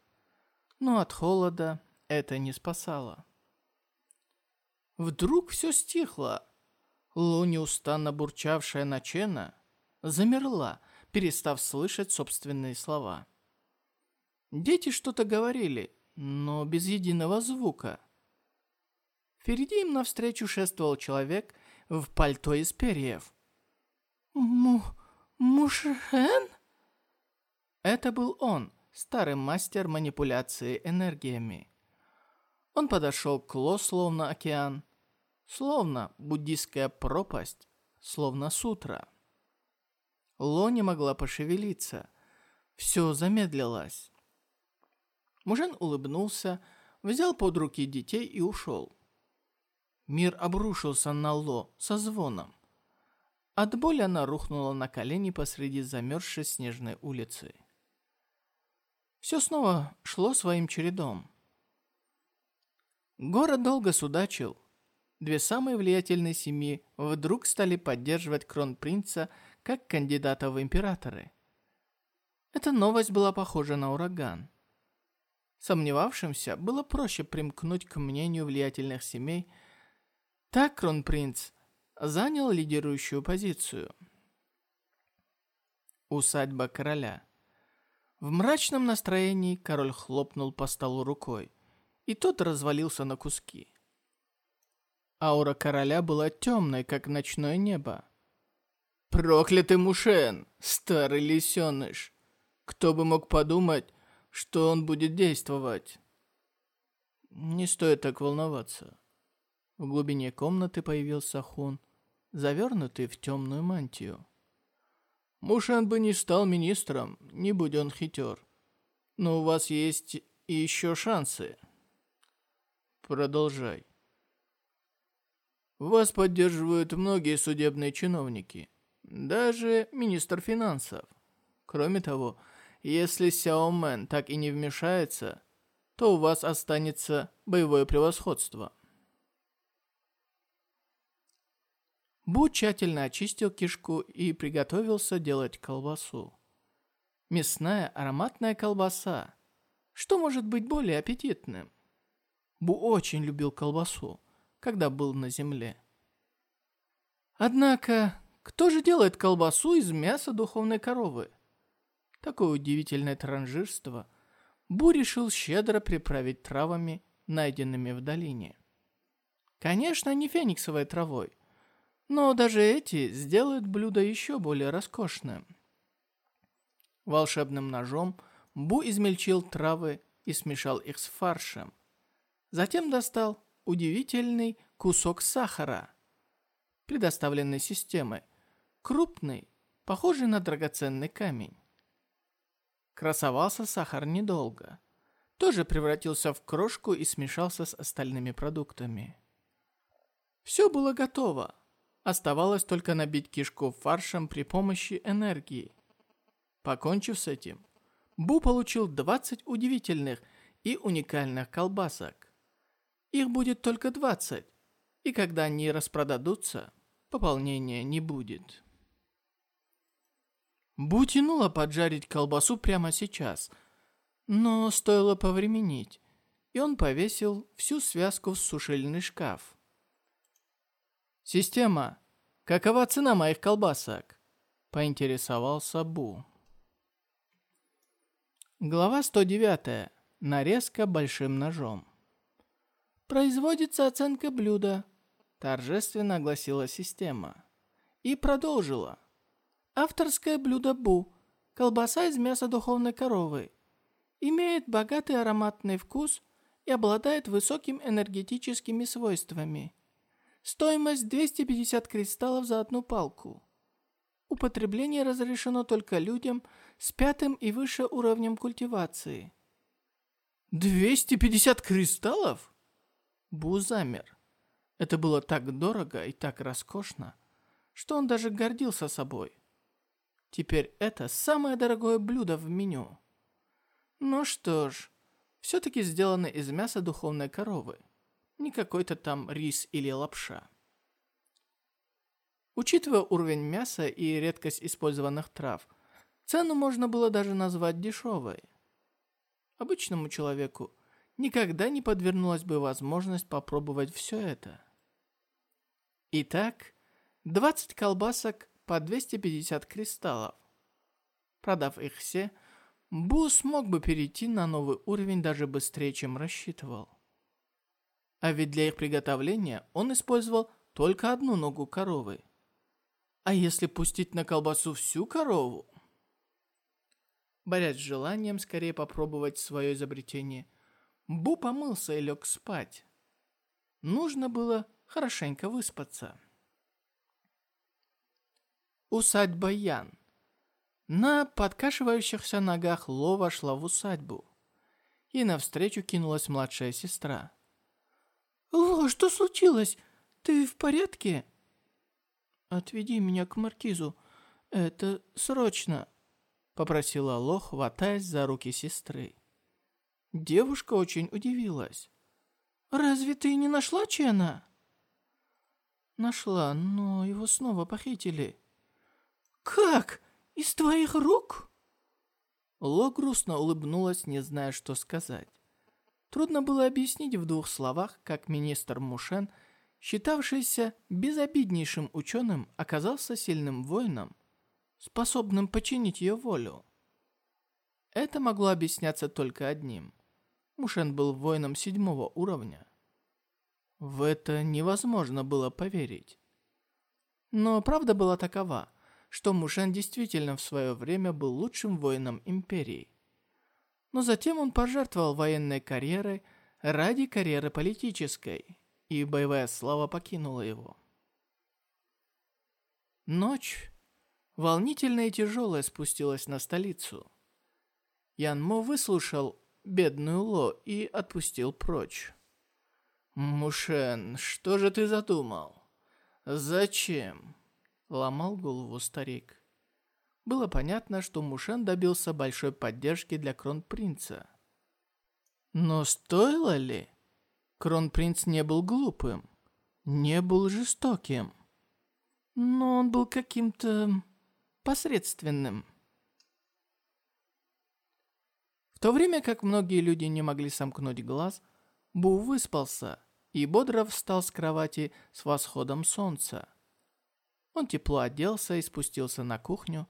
Но от холода это не спасало. Вдруг все стихло. Лу, неустанно бурчавшая на Чена, замерла, перестав слышать собственные слова. Дети что-то говорили, но без единого звука. Впереди им навстречу шествовал человек в пальто из перьев – Му... Мушен? Это был он, старый мастер манипуляции энергиями. Он подошел к Ло, словно океан, словно буддийская пропасть, словно сутра. Ло не могла пошевелиться. Все замедлилось. Мужен улыбнулся, взял под руки детей и ушел. Мир обрушился на Ло со звоном. От боли она рухнула на колени посреди замерзшей снежной улицы. Все снова шло своим чередом. Город долго судачил. Две самые влиятельные семьи вдруг стали поддерживать кронпринца как кандидата в императоры. Эта новость была похожа на ураган. Сомневавшимся было проще примкнуть к мнению влиятельных семей. Так кронпринц занял лидирующую позицию. Усадьба короля. В мрачном настроении король хлопнул по столу рукой, и тот развалился на куски. Аура короля была темной, как ночное небо. «Проклятый Мушен! Старый лисеныш! Кто бы мог подумать, что он будет действовать?» «Не стоит так волноваться». В глубине комнаты появился Хун, завернутый в темную мантию. Мушен бы не стал министром, не будь он хитер. Но у вас есть еще шансы. Продолжай. Вас поддерживают многие судебные чиновники, даже министр финансов. Кроме того, если Сяо Мэн так и не вмешается, то у вас останется боевое превосходство. Бу тщательно очистил кишку и приготовился делать колбасу. Мясная ароматная колбаса. Что может быть более аппетитным? Бу очень любил колбасу, когда был на земле. Однако, кто же делает колбасу из мяса духовной коровы? Такое удивительное транжирство Бу решил щедро приправить травами, найденными в долине. Конечно, не фениксовой травой, но даже эти сделают блюдо еще более роскошным. Волшебным ножом Бу измельчил травы и смешал их с фаршем. Затем достал удивительный кусок сахара, предоставленный системой, крупный, похожий на драгоценный камень. Красовался сахар недолго. Тоже превратился в крошку и смешался с остальными продуктами. Все было готово. Оставалось только набить кишку фаршем при помощи энергии. Покончив с этим, Бу получил 20 удивительных и уникальных колбасок. Их будет только 20, и когда они распродадутся, пополнения не будет. Бу тянуло поджарить колбасу прямо сейчас, но стоило повременить, и он повесил всю связку в сушильный шкаф. «Система, какова цена моих колбасок?» — поинтересовался Бу. Глава 109. Нарезка большим ножом. «Производится оценка блюда», — торжественно огласила система. И продолжила. «Авторское блюдо Бу. Колбаса из мяса духовной коровы. Имеет богатый ароматный вкус и обладает высокими энергетическими свойствами. Стоимость 250 кристаллов за одну палку. Употребление разрешено только людям с пятым и выше уровнем культивации. 250 кристаллов? Бу замер. Это было так дорого и так роскошно, что он даже гордился собой. Теперь это самое дорогое блюдо в меню. Ну что ж, все-таки сделано из мяса духовной коровы не какой-то там рис или лапша. Учитывая уровень мяса и редкость использованных трав, цену можно было даже назвать дешевой. Обычному человеку никогда не подвернулась бы возможность попробовать все это. Итак, 20 колбасок по 250 кристаллов. Продав их все, Бу смог бы перейти на новый уровень даже быстрее, чем рассчитывал. А ведь для их приготовления он использовал только одну ногу коровы. А если пустить на колбасу всю корову? Борясь с желанием скорее попробовать свое изобретение, Бу помылся и лег спать. Нужно было хорошенько выспаться. Усадьба Ян. На подкашивающихся ногах Ло вошла в усадьбу. И навстречу кинулась младшая сестра. «Ло, что случилось? Ты в порядке?» «Отведи меня к маркизу. Это срочно». Попросила Ло, хватаясь за руки сестры. Девушка очень удивилась. «Разве ты не нашла Чена?» «Нашла, но его снова похитили». «Как? Из твоих рук?» Ло грустно улыбнулась, не зная, что сказать. Трудно было объяснить в двух словах, как министр Мушен, считавшийся безобиднейшим ученым, оказался сильным воином, способным починить ее волю. Это могло объясняться только одним. Мушен был воином седьмого уровня. В это невозможно было поверить. Но правда была такова, что Мушен действительно в свое время был лучшим воином Империи. Но затем он пожертвовал военной карьерой ради карьеры политической, и боевая слава покинула его. Ночь, волнительная и тяжелая, спустилась на столицу. Ян Мо выслушал бедную Ло и отпустил прочь. «Мушен, что же ты задумал? Зачем?» Ломал голову старик. Было понятно, что Мушен добился большой поддержки для кронпринца. Но стоило ли? Кронпринц не был глупым, не был жестоким, но он был каким-то посредственным. В то время как многие люди не могли сомкнуть глаз, Бу выспался и бодро встал с кровати с восходом солнца. Он тепло оделся и спустился на кухню,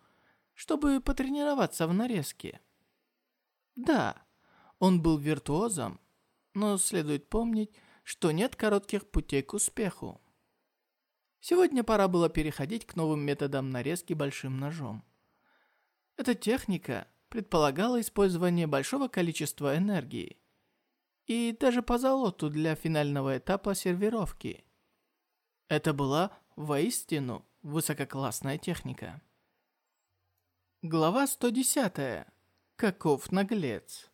чтобы потренироваться в нарезке. Да, он был виртуозом, но следует помнить, что нет коротких путей к успеху. Сегодня пора было переходить к новым методам нарезки большим ножом. Эта техника предполагало использование большого количества энергии и даже по золоту для финального этапа сервировки. Это была воистину высококлассная техника. Глава 110. Каков наглец?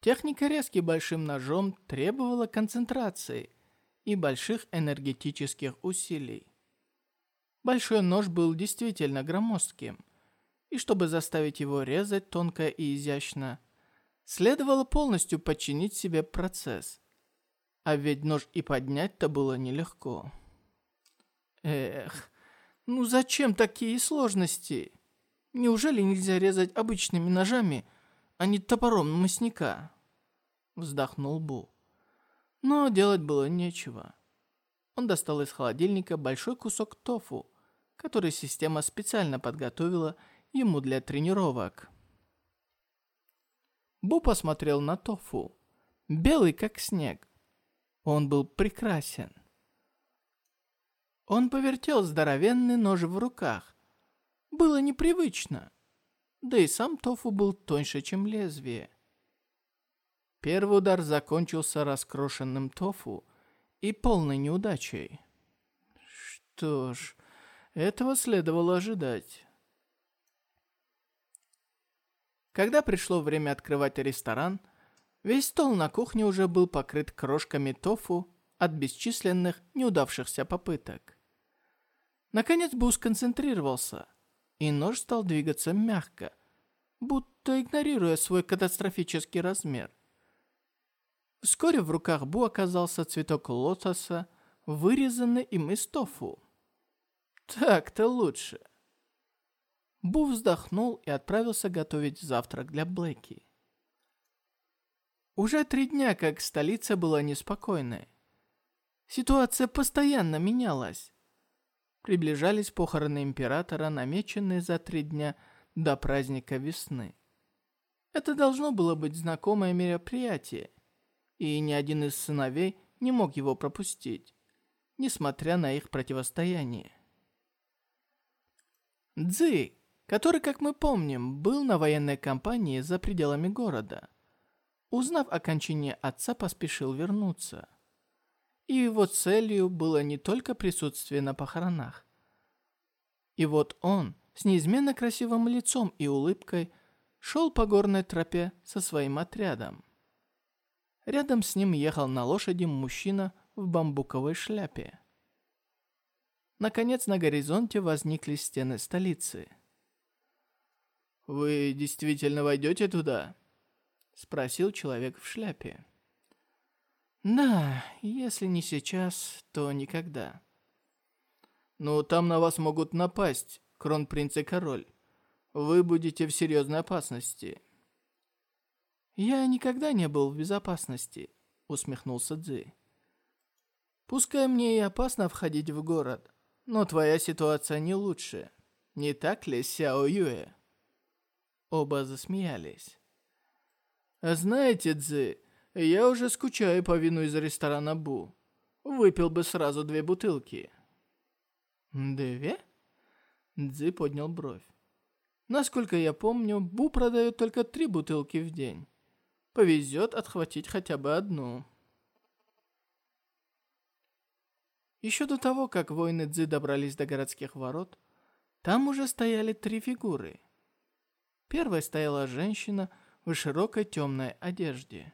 Техника резки большим ножом требовала концентрации и больших энергетических усилий. Большой нож был действительно громоздким – и чтобы заставить его резать тонко и изящно, следовало полностью подчинить себе процесс. А ведь нож и поднять-то было нелегко. Эх, ну зачем такие сложности? Неужели нельзя резать обычными ножами, а не топором мясника? Вздохнул Бу. Но делать было нечего. Он достал из холодильника большой кусок тофу, который система специально подготовила ему для тренировок. Бу посмотрел на Тофу. Белый, как снег. Он был прекрасен. Он повертел здоровенный нож в руках. Было непривычно. Да и сам Тофу был тоньше, чем лезвие. Первый удар закончился раскрошенным Тофу и полной неудачей. Что ж, этого следовало ожидать. Когда пришло время открывать ресторан, весь стол на кухне уже был покрыт крошками тофу от бесчисленных неудавшихся попыток. Наконец Бу сконцентрировался, и нож стал двигаться мягко, будто игнорируя свой катастрофический размер. Вскоре в руках Бу оказался цветок лотоса, вырезанный им из тофу. Так-то лучше. Бу вздохнул и отправился готовить завтрак для Блэки. Уже три дня, как столица была неспокойной. Ситуация постоянно менялась. Приближались похороны императора, намеченные за три дня до праздника весны. Это должно было быть знакомое мероприятие, и ни один из сыновей не мог его пропустить, несмотря на их противостояние. Цзи, который, как мы помним, был на военной кампании за пределами города. Узнав о кончине отца, поспешил вернуться. И его целью было не только присутствие на похоронах. И вот он, с неизменно красивым лицом и улыбкой, шел по горной тропе со своим отрядом. Рядом с ним ехал на лошади мужчина в бамбуковой шляпе. Наконец на горизонте возникли стены столицы – «Вы действительно войдете туда?» Спросил человек в шляпе. «Да, если не сейчас, то никогда». «Ну, там на вас могут напасть, кронпринц и король. Вы будете в серьезной опасности». «Я никогда не был в безопасности», — усмехнулся Цзи. «Пускай мне и опасно входить в город, но твоя ситуация не лучше. Не так ли, Сяо Юэ?» Оба засмеялись. «Знаете, Цзи, я уже скучаю по вину из ресторана Бу. Выпил бы сразу две бутылки». «Две?» Цзи поднял бровь. «Насколько я помню, Бу продает только три бутылки в день. Повезет отхватить хотя бы одну». Еще до того, как воины Цзи добрались до городских ворот, там уже стояли три фигуры. Первой стояла женщина в широкой темной одежде.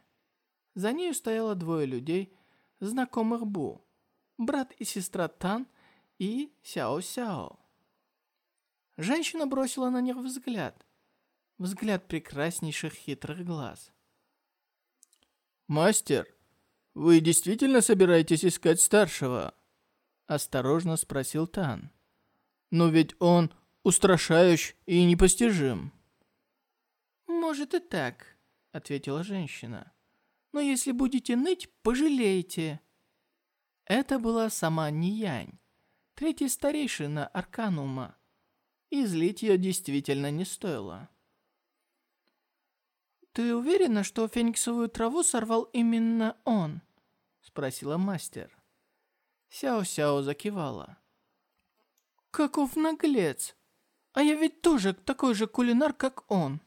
За нею стояло двое людей, знакомых Бу, брат и сестра Тан и Сяо-Сяо. Женщина бросила на них взгляд, взгляд прекраснейших хитрых глаз. «Мастер, вы действительно собираетесь искать старшего?» Осторожно спросил Тан. «Но ведь он устрашающий и непостижим». «Может и так», — ответила женщина. «Но если будете ныть, пожалеете». Это была сама Ниянь, третья старейшина Арканума. И злить ее действительно не стоило. «Ты уверена, что фениксовую траву сорвал именно он?» — спросила мастер. Сяо-Сяо закивала. «Каков наглец! А я ведь тоже такой же кулинар, как он!»